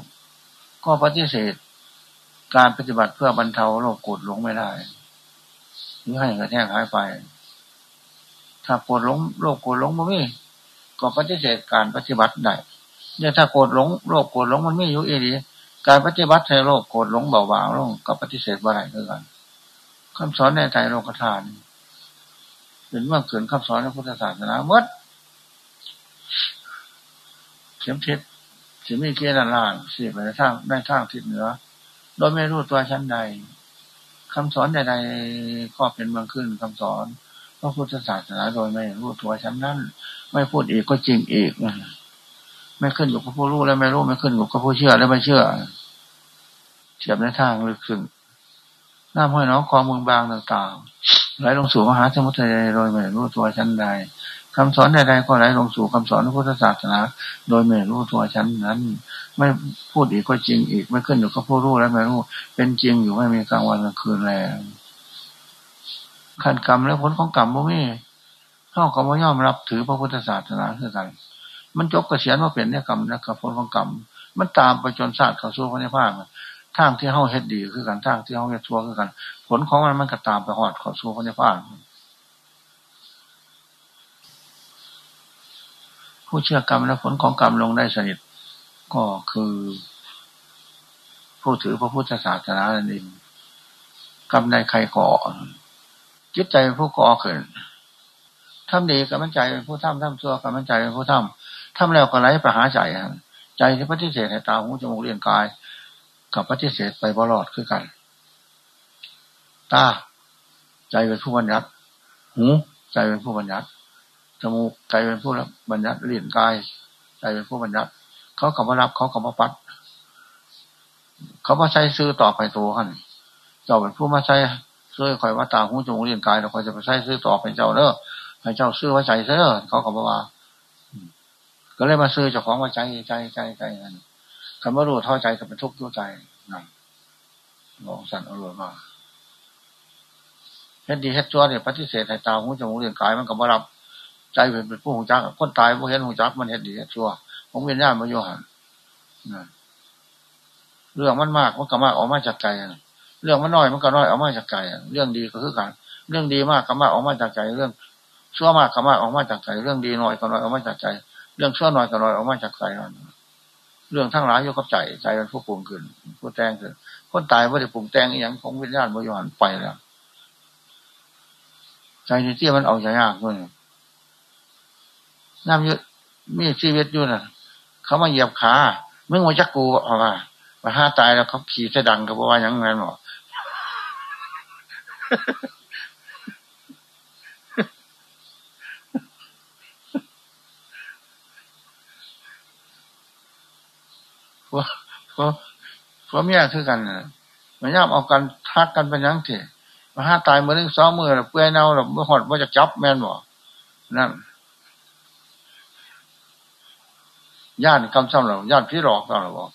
ก็ปฏิเสธ การปฏิบัติเพื่อบรรเทาโรคโกรธหลงไม่ได้หรือให้กระแทกหายไป ถ้าโกรธหลงโรคโกรธหลงมันไม่ก็ปฏิเสธการปฏิบัติได้ เนี่ยถ้าโกรธหลงโรคโกรธหลงมันไม่อยู่เอดีการปฏิบัติให้โรคโกรธหลงเบาบางลงก็ปฏิเสธว่าไรเท่ากันคำสอนในใจโลกธาตุเป็นเมื่อเกินคำสอนในพุทธศาสนาเมื่อเข็มทิศสิมีเกียร์ล่างสี่ไปในทางในทางทิศเหนือโดยไม่รู้ตัวชั้นใดคำสอนใดๆก็เป็นเมืองขึ้นคำสอนพระพุทธศาสนาโดยไม่รู้ตัวชั้นนั้น ไม่พูดอีกก็จริงอีก ไม่ขึ้นอยู่กับผู้รู้แล้วไม่รู้ไม่ขึ้นอยู่กับผู้เชื่อแล้วไม่เชื่อเทียบในทางลึกซึ้งน้ำห้อยน้องคอมืองบางต่างๆไหลลงสู่มหาสมุทรโดยไม่รู้ตัวชั้นใดคำสอนใดๆก็ไหลลงสู่คำสอนพระพุทธศาสนา โดยไม่รู้ตัวชั้นนั้น ไม่พูดอีกก็จริงอีก ไม่ขึ้นอยู่กับผู้รู้และไม่รู้ เป็นจริงอยู่ไม่มีกลางวันกลางคืนแล้วขันกรรมและผลของกรรมบ่มีเท่ากับว่าย่อมรับถือพระพุทธศาสนาคือกัน มันจบกระเสียนว่าเป็นเนี่ยกรรมและกับผลของกรรมมันตามไปจนศาสตร์เข้าสู่พระนิพพานทางที่เฮาเฮ็ดดีคือกันทางที่เฮาเฮ็ดชั่วคือกัน ผลของมันมันก็ตามไปหอดเข้าสู่พระนิพพานผู้เชื่อกรรมและผลของกรรมลงได้สนิทก็คือ ผู้ถือพระพุทธศาสนานั่นเองกรรมในใครก่อจิตใจเป็นผู้ก่อขึ้นทำดีกับมันใจเป็นผู้ทำทำชั่วกับมันใจเป็นผู้ทำ ทำแล้วก็ไร้ประหาใจใจที่ปฏิเสธในตาหูจมูกเลี้ยงกาย กับปฏิเสธไปบลอดคือกัน ตาใจเป็นผู้บัญญัติ หูใจเป็นผู้บัญญัติจมูกใจเป็นผู้บัญญัติเลียนกาย ใจเป็นผู้บัญญัติ เขากลับมารับเขากลับมาปัด เขามาใช้ซื้อต่อไปตัวขันเจ้าเป็นผู้มาใช้ซื้อคอยว่าตาหูจมูกเลียนกายเราคอยจะไปใช้ซื้อต่อเป็นเจ้าเนอะให้เจ้าซื้อไว้ใจเสื้อเขากลับมาว่า ก็เลยมาซื้อเจ้าของว่าใจใจใจใจนั่นคำว่ารู้เท่าใจก็เป็นทุกข์ทั่วใจนั่นลองสั่นอรวยมาเฮ็ดดีเฮ็ดชั่วเนี่ยปฏิเสธให้ตาหูจมูกเลียนกายมันกับมารับ ใจเป็นผู้หงจักคนตายผู้เห็นหงจักมันเห็นดีเฮ็ดชัวผมเป็นญาติมาโยหันเรื่องมันมากมันก็มากออกมาจากใจเรื่องมันน้อยมันก็น้อยออกมาจากใจเรื่องดีก็คือกันเรื่องดีมากก็มากออกมาจากใจเรื่องชั่วมากก็มากออกมาจากใจเรื่องดีน้อยก็น้อยออกมาจากใจ เรื่องชั่วน้อยก็น้อยออกมาจากใจนั่นเรื่องทั้งหลายยกับใจใจเป็นผู้ปรุงขึ้นผู้แต่งขึ้นคนตายไม่ได้ปรุงแต่งอย่างของวิญญาณมโยหันไปแล้วใจที่มันเอาใจยากด้วยน้ำยุมีชีวิตอยู่น่ะ เขามาเหยียบขาเมื่อวันจักกูเอาว่ามาห้าตายแล้วเขาขี่เสดังกับว่าอย่างนั้นหรอ เพราะเพราะเพราะเมียคือกันมันย่ำเอากันทักกันเป็นยังเถอะมาห้าตายเมื่อนึงสองมือเปื่อยเน่าเมื่อหดว่าจะจับแม่นบ่นั่นย่านคำซ้ำเราย่านพี่หลอกเราบอก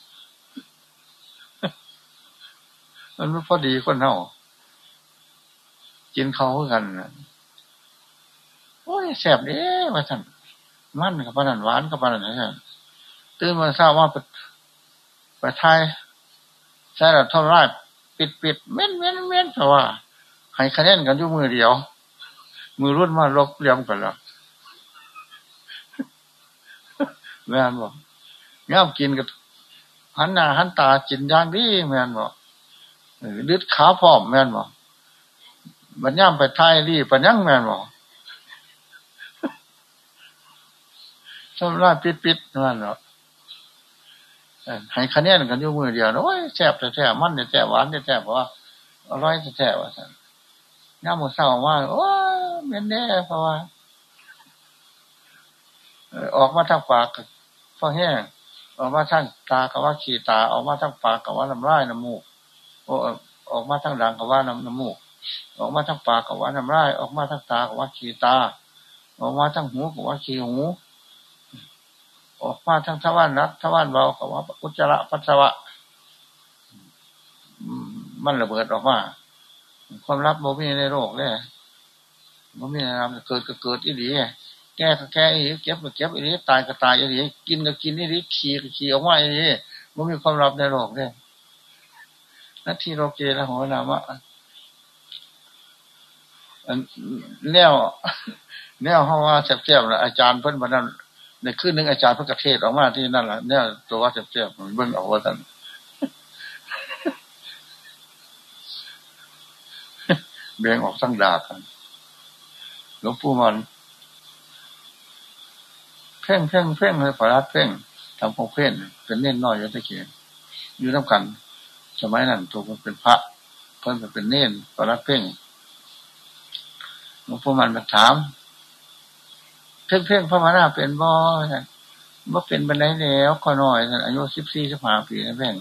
มันไม่พอดีคนเน่ากินเขาเกันโอ้ยแสบเด้มาท่านมันกับปนันหวานกับปนันนะตื่นมาทราบว่า ไปไปไทยใช่แล้วท่อนไร่ปิดปิดเม้นเม้นเม้นเพราะว่าให้คะแนนกันอยู่มือเดียว มือรุ่นมาลบเรียมกันแล้วแม่นบอกย่ามกินกับหันหน้าหันตาจินย่างดีแม่นบอกดึดขาพร้อมแม่นบอกบัญย่ามไปไทยรีปัญญังแม่นบอกสำราปิดปิดแม่นบอก ให้คะแนนกันอยู่มือเดียวโอ้ยแซ่บแซ่บมันแซ่บหวานแซ่บเพราะว่าอร่อยแซ่บว่าสันน้ำมือเศร้าว่าโอ้ยเป็นแน่เพราะว่าออกมาทางปากก็แห้งออกมาทางตากับว่าขี้ตา ออกมาทางปากกับว่าน้ำลายน้ำมูกออกมาทางดังกับว่าน้ำน้ำมูก ออกมาทางปากกับว่าน้ำลาย ออกมาทางตากับว่าขี้ตา ออกมาทางหูกับว่าขี้หู ออกมาทางทวารนักทวารเบากับว่าอุจจาระปัสสาวะมันระเบิดออกมาความลับโมมีในโลกเลยโมมีในนามเกิดก็เกิดอีดีแก้ก็แก้อีดีเก็บก็เก็บอีดีตายก็ตายอีดีกินก็กินอีดีขี่ก็ขี่ออกมาอีดีโมมีความลับในโลกเลยนัที่โลเกละหัวนามะแนวแนวเขาว่าแซ่บๆนะอาจารย์เพิ่นมานั้น ในคืนนึงอาจารย์พระกเทศออกมาที่นั่นแหละเนี่ยตัวว่าเจ็บๆเบิ่งออกว่าท่านเบ่งออกทั้งดากันหลวงปู่มัน เพ่งเพ่งเพ่งเลยฝรัดเพ่งทำของเพ่งเป็นเน้นน้อยอยู่ตะเกียงอยู่น้ำกันสมัยนั้นตัวมันเป็นพระเพิ่นเป็นเน้นฝรัดเพ่งหลวงปู่มันมาถาม เพ่งเพ่งพระมานาเป็นบ่ว่าเป็นบันไดแล้วก็น้อยอายุสิบสี่สิบห้าปีนะเพ่ง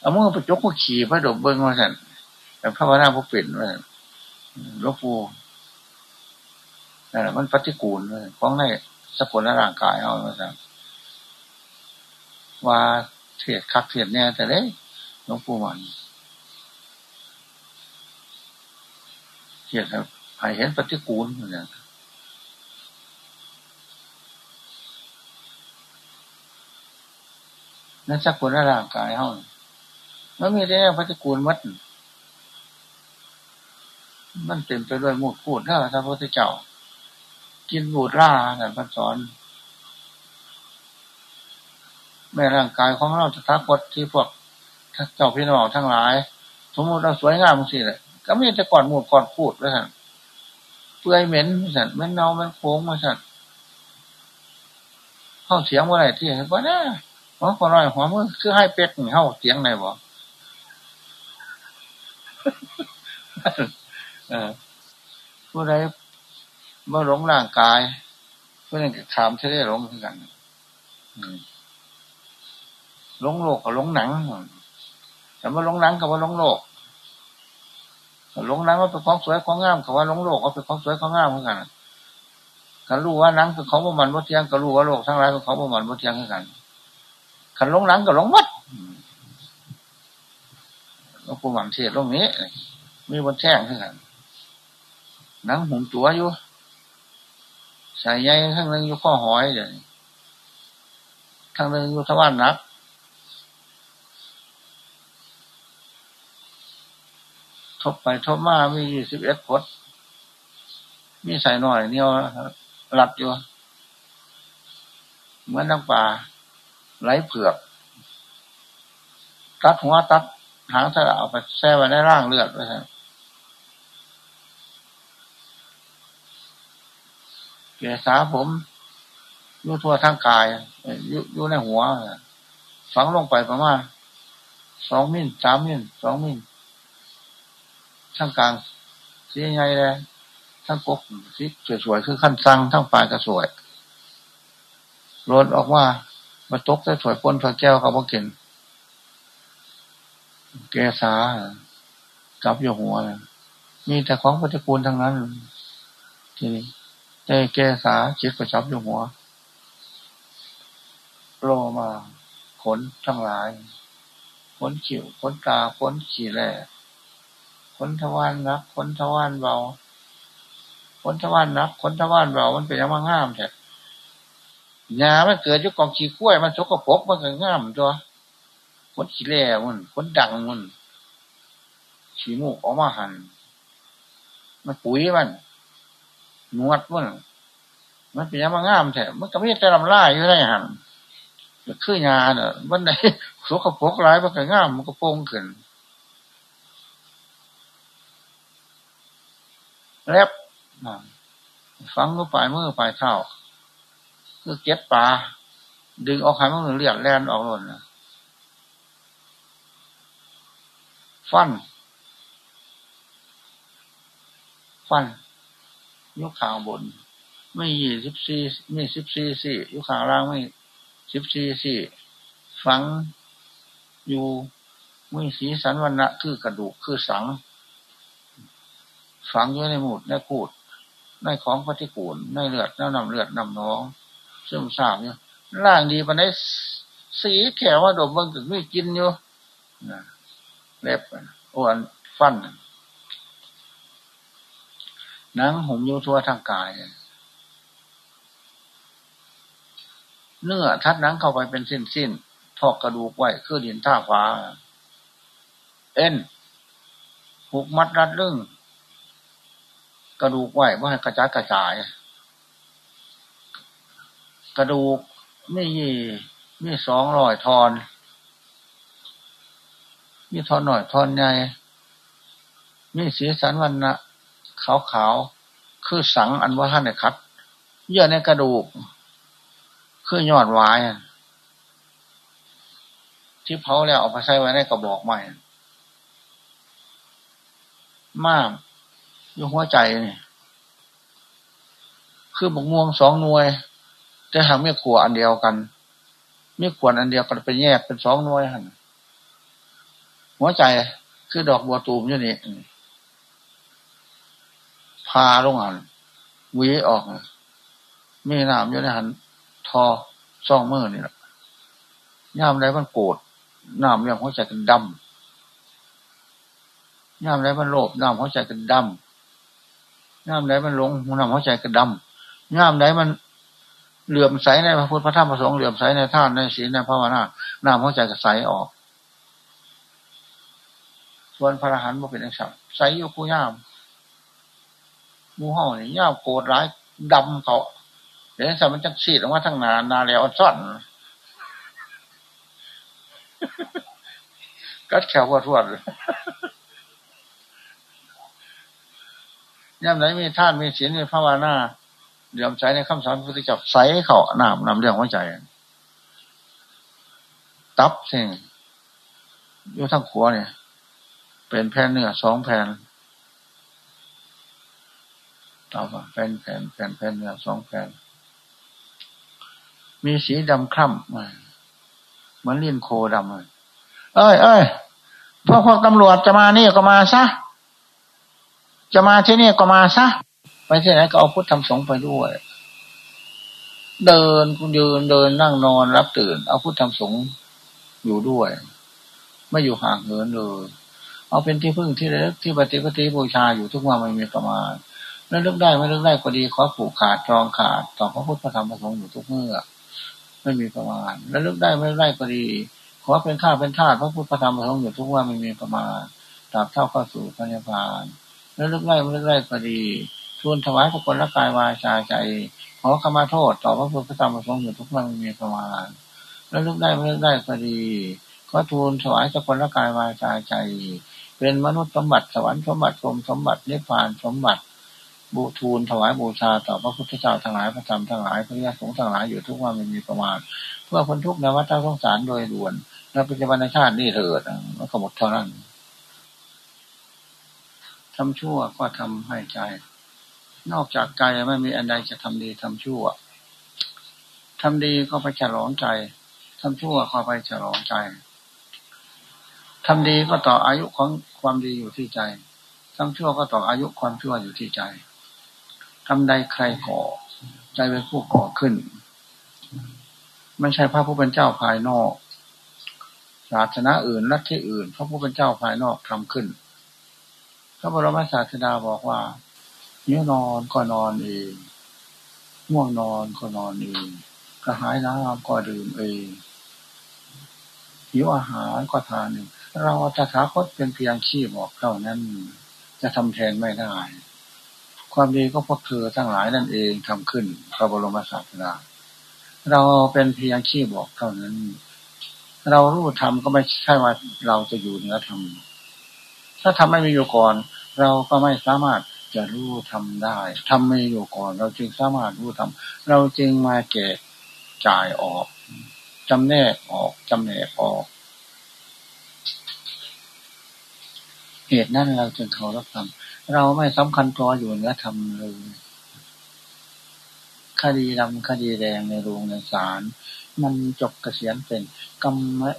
เอามือไปจกก็ขี่พระดบเบิ้งว่าสันแต่พระมานาพวกเป็นว่าหลวงปู่นั่นแหละมันปฏิกูลของในสกุลร่างกายเอาว่าสันว่าเทียดคักเทียดแน่แต่เด้หลวงปู่มันเทียดให้เห็นปฏิกูลเนี่ย นั่นสักคนร่างกายเฮามันมีแต่พระจิกูลมัดมันเต็มไปด้วยมูดพูดถ้าพระพุทธเจ้า กินบูดร่าเนี่ยพระสอน แม่ร่างกายของเราจะทักวัดที่พวกเจ้าพี่น้องทั้งหลาย สมมติเราสวยงามสิเลยก็ไมีแต่ก่อนมูดก่อนพูดไว้สั่นเปื่อยเหม็นสั่นมันเน่ามันโค้งมาสั่นเข้าเสียงว่าอะไรที่เห็นว่าเนี่ย หัวคนน้อยหัวมือคือให้เป็ดเข้าเสียงไหนบ่ผู้ใดเมื่อหลงร่างกายผู้นั้นก็ถามเท่หลงเหมือนกันหลงโลกกับหลงหนังแต่ว่าหลงหนังกับว่าหลงโลกหลงหนังก็เป็นของสวยของงามกับว่าหลงโลกก็เป็นของสวยของงามเหมือนกันก็รู้ว่าหนังเป็นของประมันวัตเที่ยงก็รู้ว่าโลกทั้งหลายเป็นของประมันวัตเที่ยงเหมือนกัน ขันลงหลังก็ลงวัดหลวงปู่หมันเทศตรงนี้ มีบนแท่งเท่านั้นหนังหุ่นตัวอยู่ใส่ใยทั้งนึงอยู่ข้อหอยเดี๋ยวทั้งนึงอยู่ทวารนักทบไปทบมา มียี่สิบเอ็ดพดมีใส่หน่อยเนี่ยวหลับอยู่เหมือนน้ำปลา ไหลเผือก ตัดหัวตัดหางสระเอาไปแช่ไว้ในร่างเลือดไว้ครับเกษาผมยุ่ทั่วทั้งกายยุ่ยุ่ในหัวฝังลงไปประมาณสองมิลสามมิลสองมิลทั้งกลางสีใหญ่เลยทั้งกบสีสวยๆคือขั้นซังทั้งปลายก็สวยรดออกมา มาตกแต่ถวยปนถวยแก้วเขาบอกินแกสาจับอยู่หัวมีแต่ของปฏิกูลทั้งนั้น ทีนี้แต่แกสาจิตประจับอยู่หัวโลมาขนทั้งหลายขนขิวขนตาขนขี่แหล่ขนทวารนักขนทวารเบาขนทวารนักขนทวารเบามันเป็นยังไงงามแท้ หญ้ามันเกิดยุคกองขี้ข้วยมันสกปรกมันก็ง่ามตัวคนขี้แล่มันคนดังมันขี้มูกออกมาหันมันปุ๋ยมันนวดมันมันเป็นยังมางามแท้มันก็ไม่จะลำล่าอยู่ได้หันคือยาเนอะวันไหนสกปรกร้ายมันก็ง่ามมันก็โป่งขึ้นเล็บฟังก็ปลายมือปลายเท้า คือเก็บปลาดึงออกหายมันเลือดแลนออกหล่นะฟัน ฟันยกขางบน ไม่ยี่สิบสี่ไม่สิบสี่สี่ยกขางล่างไม่สิบสี่สี่ฝังอยู่ไม่สีสันวันณะคือกระดูกคือสัง ฝังอยู่ในหมุดในขูดในของปฏิกูลในเลือดน้ำนำเลือดน้ำน้อง ซึมซาบเนี่ยร่างดีปานได้สีแขวว่าดมเบิ่งถึงไม่กินอยู่เล็บอ้วนฟันหนังหุ่มยูทั่วทางกาย เนื้อทัดหนังเข้าไปเป็นสิ้นสิ้นทอกกระดูกไว้คือดินท่าฟ้า เอ็นหุกมัดรัดลึงกระดูกไว้ว่าให้กระจายกระจาย กระดูกไม่ยี่มีสองรอยทอน มีทอนหน่อยทอนใหญ่มีสีสันวันนะขาวขาวคือสังอันว่าท่านเนี่ยคัด เยื่อในกระดูก คือยอดวายที่เผาแล้วเอาไปใส่ไว้ในกระบอกใหม่มากยู่หัวใจนี่คือบกม่วงสองหน่วย แต่หากไม่ขวอันเดียวกันไม่ขวอันเดียวกันเป็นแยกเป็นสองหน่วยหันหัวใจคือดอกบัวตูมอยู่นี่พาลงหันวีออกมีน้ำอยู่ในหันทอซ่องมือนี่แหละย่ามไรมันโกรธน้ำยังหัวใจกันดำย่ามไรมันโลภน้ำหัวใจกันดำย่ามไรมันหลงน้ำหัวใจกันดำย่ามไรมัน เหลื่อมใสในพระพุทธพระธรรมพระสงฆ์เหลื่อมใสในท่านในศีลในภาวนาน้ำหัวใจก็ใสออก ส่วนพระอรหันต์บ่เป็นอักษรใสอยู่คู่ย่ามมูห่อนี่ย่ามโกรธร้ายดำเขาเดี๋ยวสมันจะฉีดออกมาทั้งนานาแล้วซ่อนกัดแขวว่าทวดย่ำไหนมีท่านมีศีลมีภาวนา เดี๋ยวใช้ในคำสอนพุทธเจ้าใส่เขาหนามนำเรื่องหัวใจ ตับสิ่งอยู่ทั้งขัวเนี่ย เป็นแผ่นเนื้อสองแผ่นตับแผ่นแผ่นแผ่นแผ่นเนื้อสองแผ่นมีสีดำคล้ำเหมือนลิ้นโคดำเลยเอ้ยเอ้ยพวกพวกตำรวจจะมานี่ก็มาซะจะมาที่นี่ก็มาซะ ไปที่ไหนก็เอาพุทธธรรมสงฆ์ไปด้วย เดินคุณยืนเดินนั่งนอนรับตื่น เอาพุทธธรรมสงฆ์อยู่ด้วย ไม่อยู่ห่างเหินเลยเอาเป็นที่พึ่งที่เล็กที่ปฏิปฏิบูชาอยู่ทุกวันไม่มีประมาณแล้วเลือกได้ไม่เลือกได้ก็ดีขอผูกขาดจองขาดต่อพระพุทธธรรมประสงค์อยู่ทุกเมื่อไม่มีประมาณแล้วเลือกได้ไม่เลือกได้ก็ดีขอเป็นข้าเป็นทาสพระพุทธธรรมพระสงฆ์อยู่ทุกว่าไม่มีประมาณตราบเท่าเข้าสู่พระนิพพานแล้วลึกไล่เลึกไล่ก็ดี ชวนถวายพระคนละกายวาจาใจ ขอขมาโทษ ต่อพระพุทธธรรมพระสงฆ์อยู่ทุกว่าไม่มีประมาณแล้วลึกได้ลึกได้ก็ดีขอทูลถวายพระคนละกายวาจาใจ เป็นมนุษย์สมบัติสวรรค์สมบัติพรมสมบัตินิพพานสมบัติ บูทูลถวายบูชาต่อพระพุทธเจ้าทั้งหลายพระธรรมทั้งหลายพระยาสงฆ์ทั้งหลายอยู่ทุกว่าไม่มีประมาณ เพื่อพ้นทุกข์ในวัฏสงสารโดยด่วนแล้วปัจจุบันชาตินี่เถิดมันก็หมดเท่านั้นทำชั่วก็ทำให้ใจ นอกจากใจไม่มีอันใดจะทำดีทำชั่วทำดีก็ไปฉลองใจทำชั่วก็ไปฉลองใจทำดีก็ต่ออายุของความดีอยู่ที่ใจทำชั่วก็ต่ออายุความชั่วอยู่ที่ใจทำใดใครก่อ ใจเป็นผู้ก่อขึ้น ไม่ใช่พระผู้เป็นเจ้าภายนอก ศาสนาอื่นนัที่อื่น พระผู้เป็นเจ้าภายนอกทำขึ้น พระบรมศาสดาบอกว่า เนื้อนอนก็นอนเองง่วงนอนก็นอนเองกระหายน้ำก็ดื่มเองหิวอาหารก็ทานเองเราจะถาคตเป็นเพียงขี้บอกเท่านั้น จะทำแทนไม่ได้ ความดีก็พวกเธอทั้งหลายนั่นเองทำขึ้นพระบรมศาสดาเราเป็นเพียงขี้บอกเท่านั้น เรารู้ธรรมก็ไม่ใช่ว่าเราจะอยู่เหนือธรรมถ้าทำไม่มีอยู่ก่อน เราก็ไม่สามารถ จะรู้ทำได้ทำไม่อยู่ก่อน เราจึงสามารถรู้ทำเราจึงมาแก่จ่ายออกจำแนกออกจำแนกออก เหตุนั้นเราจึงเขารับธรรมเราไม่สำคัญตัวอยู่เนื้อธรรมเลยคดีดำคดีแดงในโรงในศาลมันจบเกษียณเป็นกรรม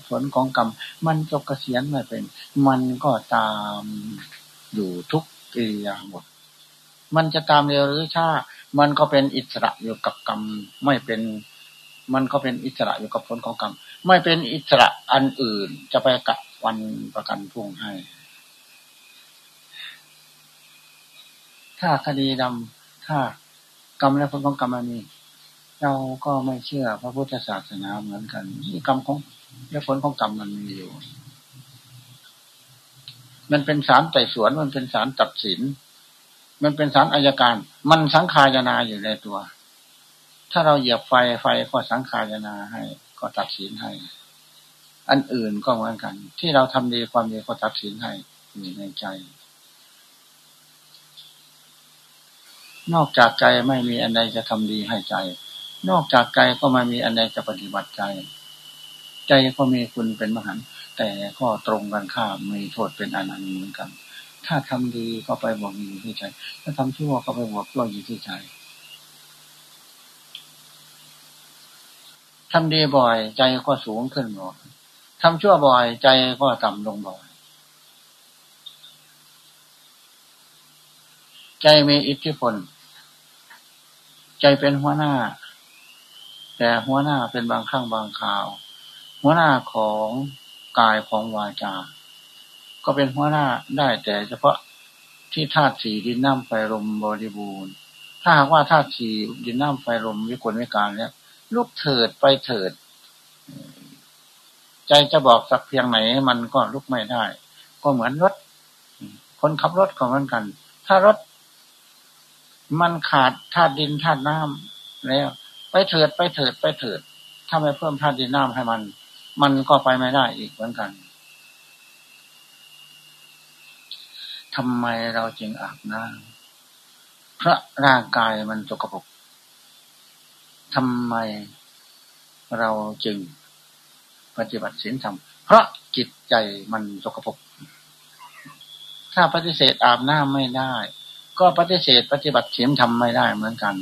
ผลของกรรม มันจบเกษียณไม่เป็น มันก็ตามอยู่ทุกกิริยาหมด มันจะตามเร็วหรือช้ามันก็เป็นอิสระอยู่กับกรรม ไม่เป็นมันก็เป็นอิสระอยู่กับผลของกรรม ไม่เป็นอิสระอันอื่นจะไปกับวันประกันพวงให้ ถ้าคดีดำถ้ากรรมและผลของกรรมมันมีเราก็ไม่เชื่อพระพุทธศาสนาเหมือนกันที่กรรมของและผลของกรรมมันมีอยู่ มันเป็นสารไต่สวนมันเป็นสารตัดสิน มันเป็นสารอายการ มันสังขารนาอยู่ในตัว ถ้าเราเหยียบไฟไฟก็สังขารนาให้ ก็ตัดสินให้ อันอื่นก็เหมือนกัน ที่เราทำดีความดีก็ตัดสินให้อยู่ในใจ นอกจากใจไม่มีอันใดจะทำดีให้ใจ นอกจากใจก็ไมามีอันใดจะปฏิบัติใจ ใจก็มีคุณเป็นมหันแต่ก็ตรงกันข้ามมีโทษเป็นอนันต์เหมือนกัน ถ้าทำดีก็ไปบวกอยู่ที่ใจ ถ้าทำชั่วก็ไปบวกชั่วอยู่ที่ใจทำดีบ่อย ใจก็สูงขึ้นบ่อยทำชั่วบ่อย ใจก็ต่ำลงบ่อย ใจมีอิทธิพล ใจเป็นหัวหน้า แต่หัวหน้าเป็นบางครั้งบางคราว หัวหน้าของกายของวาจา ก็เป็นหัวหน้าได้แต่เฉพาะที่ธาตุสี่ดินน้ำไฟลมบริบูรณ์ ถ้าหากว่าธาตุสี่ดินน้ำไฟลมวิกลวิการแล้วลุกเถิดไปเถิด ใจจะบอกสักเพียงไหนมันก็ลุกไม่ได้ ก็เหมือนรถ คนขับรถก็เหมือนกัน ถ้ารถ มันขาดธาตุดินธาตุน้ำแล้ว ไปเถิดไปเถิดไปเถิด ถ้าไม่เพิ่มธาตุดินน้ำให้มัน มันก็ไปไม่ได้อีกเหมือนกัน ทำไมเราจึงอาบน้ำเพราะร่างกายมันสกปรกทำไมเราจึงปฏิบัติศีลธรรม เพราะจิตใจมันสกปรกถ้าปฏิเสธอาบน้ำไม่ได้ ก็ปฏิเสธปฏิบัติศีลธรรมไม่ได้เหมือนกัน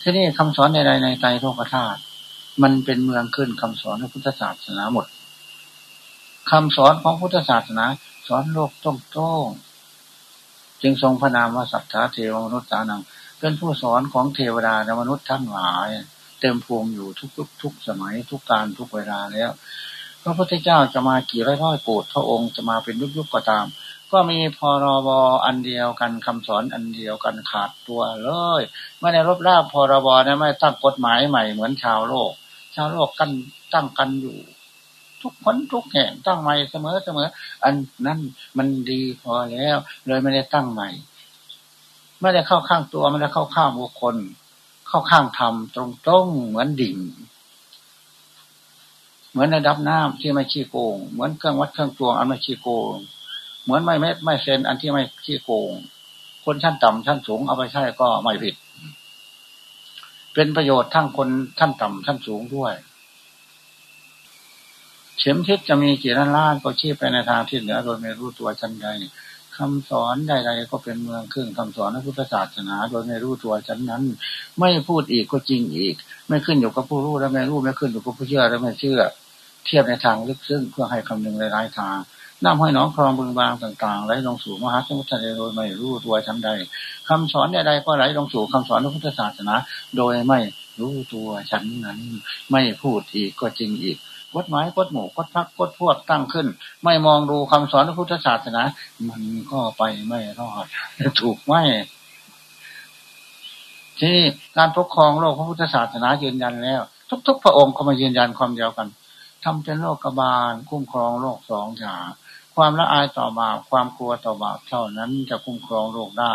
ที่นี่คำสอนใดๆในใจโลกธาตุมันเป็นเมืองขึ้นคำสอนของพุทธศาสนาหมดคำสอนของพุทธศาสนา สอนโลกต้องต้จึงทรงพระนามว่าสัทธาเทวมนุษย์สานัง เป็นผู้สอนของเทวดาและมนุษย์ทั้งหลาย เต็มภูมิอยู่ทุกทุกทุกสมัยทุกการทุกเวลาแล้ว พระพุทธเจ้าจะมากี่ร้อยร้อยโกรธพระองค์จะมาเป็นยุคยุคก็ตาม ก็มีพรบอันเดียวกันคำสอนอันเดียวกันขาดตัวเลยไม่ได้รบราบพรบนะไม่ตั้งกฎหมายใหม่เหมือนชาวโลก ชาวโลกกันตั้งกันอยู่ ทุกคนทุกแห่งตั้งใหม่เสมอเสมอ อันนั้นมันดีพอแล้ว เลยไม่ได้ตั้งใหม่ไม่ได้เข้าข้างตัวไม่ได้เข้าข้างบุคคล เข้าข้างธรรมตรงๆเหมือนดิ่ง เหมือนในดับน้ำที่ไม่ขี้โกง เหมือนเครื่องวัดเครื่องตวงอันไม่ขี้โกง เหมือนไม่เม็ดไม่เซนอันที่ไม่ขี้โกง คนชั้นต่ำชั้นสูงเอาไปใช้ก็ไม่ผิด เป็นประโยชน์ทั้งคนชั้นต่ำชั้นสูงด้วย เข็มทิศจะมีกี่ล้านล้านก็ชี้ไปในทางที่เหนือโดยไม่รู้ตัวชั้นใดคำสอนใดๆก็เป็นเมืองครึ่งคำสอนในพุทธศาสนา โดยไม่รู้ตัวชั้นนั้น ไม่พูดอีกก็จริงอีก ไม่ขึ้นอยู่กับผู้รู้และไม่รู้ไม่ขึ้นอยู่กับผู้เชื่อและไม่เชื่อ เทียบในทางลึกซึ้งเพื่อให้คำนึงหลายๆทางน้ำห้อยน้องคลองบึงบางต่างๆไหลลงสู่มหาสมุทรทะเลโดยไม่รู้ตัวชั้นใดคำสอนใดๆก็ไหลลงสู่คำสอนพระพุทธศาสนา โดยไม่รู้ตัวชั้นนั้น ไม่พูดอีกก็จริงอีก กฎหมายกฎหมู่กฎพักกฎพวกตั้งขึ้น ไม่มองดูคำสอนพระพุทธศาสนา มันก็ไปไม่รอดถูกไหมที่การปกครองโลกพระพุทธศาสนายืนยันแล้ว ทุก ๆ พระองค์ก็มายืนยันความเดียวกันทำเป็นโลกบาลคุ้มครองโลกสองอย่าง ความละอายต่อบาปความกลัวต่อบาปเท่านั้นจะคุ้มครองโลกได้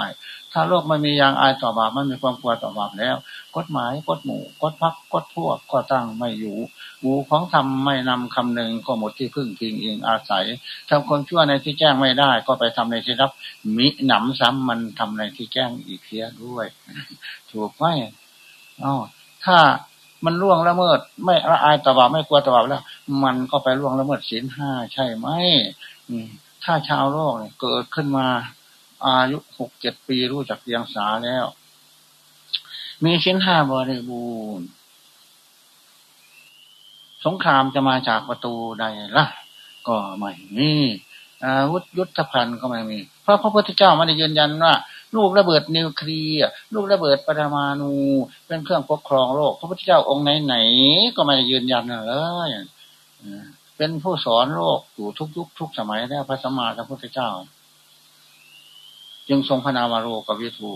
ถ้าโลกไม่มียางอายต่อบาปไม่มีความกลัวต่อบาปแล้ว กฎหมายกฎหมู่กฎพักกฎพวกก็ตั้งไม่อยู่หูของธรรมไม่นำคำหนึ่งก็หมดที่พึ่งพิงเองอาศัยทำคนชั่วในที่แจ้งไม่ได้ ก็ไปทำในที่รับมิหนำซ้ำมันทำในที่แจ้งอีกเสียด้วย ถูกไหมอ๋อถ้ามันล่วงละเมิด ไม่ละอายต่อบาไม่กลัวต่อบาแล้ว มันก็ไปล่วงละเมิดศีลห้าใช่ไหม ถ้าชาวโลกเกิดขึ้นมา อายุหกเจ็ดปีรู้จักเรียงสาแล้ว มีศีลห้าบริบูรณ์สงครามจะมาจากประตูใดล่ะ ก็ไม่มีอาวุธยุทธภัณฑ์ก็ไม่มี เพราะพระพุทธเจ้าไม่ได้ยืนยันว่าลูกระเบิดนิวเคลียร์ลูกระเบิดปรมาณูเป็นเครื่องปกครองโลก พระพุทธเจ้าองค์ไหนๆก็ไม่ได้ยืนยันเลย เป็นผู้สอนโลกอยู่ทุกยุคทุกสมัยแล้วพระสัมมาสัมพุทธเจ้า จึงทรงพนามาโรกับวิทู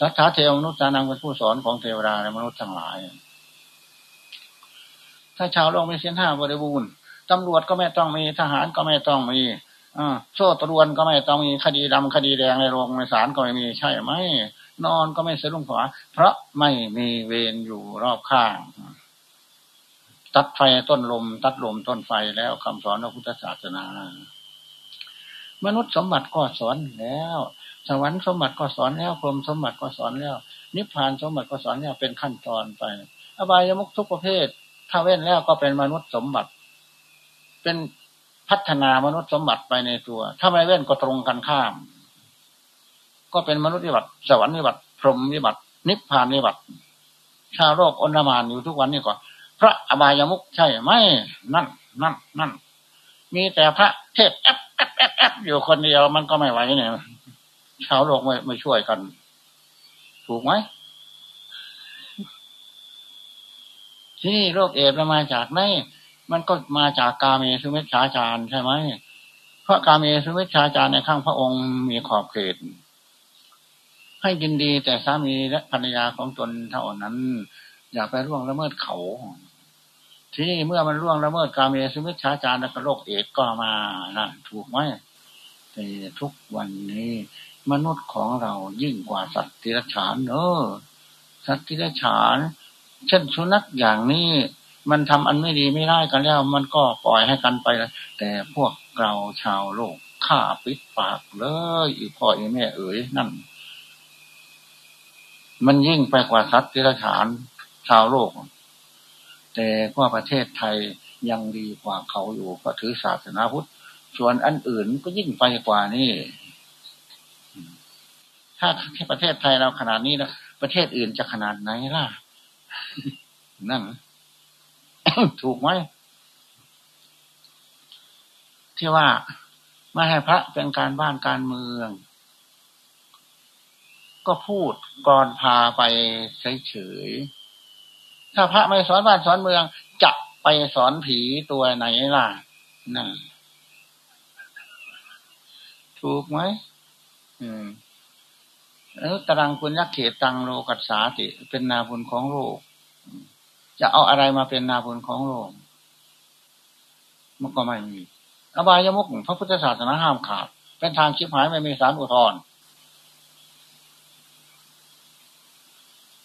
สัทธาเทวมนุษย์านังเป็นผู้สอนของเทวดาและมนุษย์ทั้งหลาย ถ้าชาวโลกไมีเส้นห้าบริบูรณ์ตำรวจก็ไม่ต้องมีทหารก็ไม่ต้องมีอ่าโซ่ตรวนก็ไม่ต้องมีคดีดำคดีแดงในโรงในศาลก็ไม่มีใช่ไหมนอนก็ไม่สะดุ้งขวาเพราะไม่มีเวรอยู่รอบข้าง ตัดไฟต้นลม ตัดลมต้นไฟแล้วคำสอนของพุทธศาสนา มนุษย์สมบัติก็สอนแล้ว สวรรค์สมบัติก็สอนแล้วพรหมสมบัติก็สอนแล้ว นิพพานสมบัติก็สอนแล้วเป็นขั้นตอนไป อบายมุกทุกประเภท ถ้าเว้นแล้วก็เป็นมนุษย์สมบัติ เป็นพัฒนามนุษย์สมบัติไปในตัว ถ้าไม่เว้นก็ตรงกันข้าม ก็เป็นมนุษย์วิบัติ สวรรค์วิบัติ พรหมวิบัติ นิพพานวิบัติ ชาวโลกอนมานอยู่ทุกวันนี้ก่อน พระอบายมุกใช่ไหมนั่นนั่นนั่นมีแต่พระเทพแอปแอปแอปแอปอยู่คนเดียวมันก็ไม่ไหวเนี่ยชาวโลกไม่ไม่ช่วยกัน ถูกไหมที่นี่โรคเอดส์มาจากไหนมันก็มาจากกาเมสุเมชฌาจารใช่ไหมเพราะกาเมสุเมชฌาจารในข้างพระองค์มีขอบเขตให้ยินดีแต่สามีและภรรยาของตนเท่านั้น อย่าไปร่วงละเมิดเขา ที่นี่เมื่อมันร่วงละเมิดกาเมสุเมชฌาจารแล้วก็โรคเอดก็มานะถูกไหมแต่ทุกวันนี้ มนุษย์ของเรายิ่งกว่าสัตว์ที่รัจฉานเนอะสัตว์ที่รัจฉาน เช่นสุนัขอย่างนี้ มันทำอันไม่ดีไม่ได้กันแล้ว มันก็ปล่อยให้กันไปเลยแต่พวกเราชาวโลกข้าปิดปากเลยอีพ่ออีแม่เอ๋ยนั่น มันยิ่งไปกว่าสัตว์ที่ฐาน ชาวโลก แต่พวกประเทศไทยยังดีกว่าเขาอยู่ ก็ถือศาสนาพุทธ ส่วนอันอื่นก็ยิ่งไปกว่านี่ ถ้าที่ประเทศไทยเราขนาดนี้แล้วประเทศอื่นจะขนาดไหนล่ะ นั่น ถูกไหมที่ว่าไม่ให้พระเป็นการบ้านการเมือง ก็พูดก่อนพาไปเฉยๆ ถ้าพระไม่สอนบ้านสอนเมืองจะไปสอนผีตัวไหนล่ะนั่นถูกไหมอืมอนุตรังคุณยักษ์เขตตังโลกัสสาติเป็นนาบุญของโลก จะเอาอะไรมาเป็นนาบุญของโลกมันก็ไม่มี อบายมุกพระพุทธศาสนาห้ามขาด เป็นทางชิบหายไม่มีสารอุทธร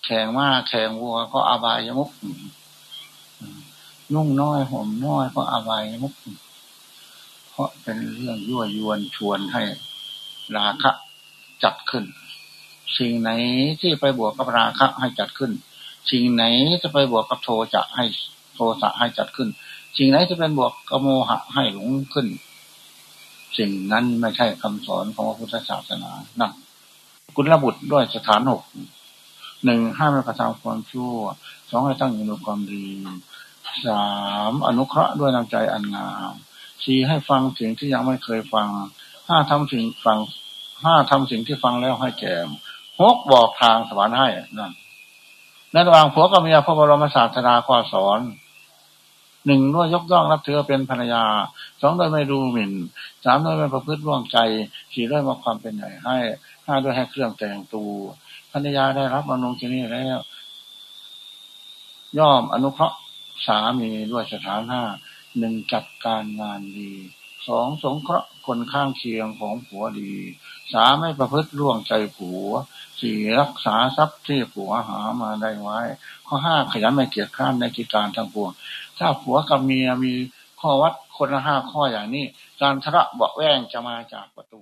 แข่งมาแข่งวัวก็อบายมุกนุ่งน้อยห่มน้อยก็อบายมุกเพราะเป็นเรื่องยั่วยวนชวนให้ราคะจัดขึ้น สิ่งไหนที่ไปบวกกับราคะให้จัดขึ้น สิ่งไหนจะไปบวกกับโทจะให้โทสะให้จัดขึ้น สิ่งไหนจะเป็นบวกกับโมหะให้หลงขึ้น สิ่งนั้นไม่ใช่คำสอนของพระพุทธศาสนานั่นกุลบุตรด้วยสถานหก หนึ่งห้ามไม่กระทำความชั่วสองให้ตั้งอยู่ในความดีสามอนุเคราะห์ด้วยน้ำใจอันงามสี่ให้ฟังสิ่งที่ยังไม่เคยฟังห้าทำสิ่งฟังห้าทำสิ่งที่ฟังแล้วให้แก่หกบอกทางสวรรค์ให้นั่นในระหว่างผัวกับเมียพระบรมศาสดาข้อสอนหนึ่งด้วยยกย่องรับเธอเป็นภรรยาสองด้วยไม่ดูหมิ่นสามด้วยไม่ประพฤติร่วงใจสี่ด้วยมาความเป็นใหญ่ให้ห้าด้วยให้เครื่องแต่งตัว ภรรยาได้รับอนุที่นี้แล้ว ย่อมอนุเคราะห์สามีด้วยสถานห้าหนึ่งจัดการงานดีสองสงเคราะห์คนข้างเคียงของผัวดีสามไม่ประพฤติร่วงใจผัวสี่รักษาทรัพย์ที่ผัวหามาได้ไว้ ข้อห้าขยันไม่เกียจข้ามในกิจการทั้งปวง ถ้าผัวกับเมียมีข้อวัดคนละห้าข้ออย่างนี้ การทะเลาะเบาแวงจะมาจากประตู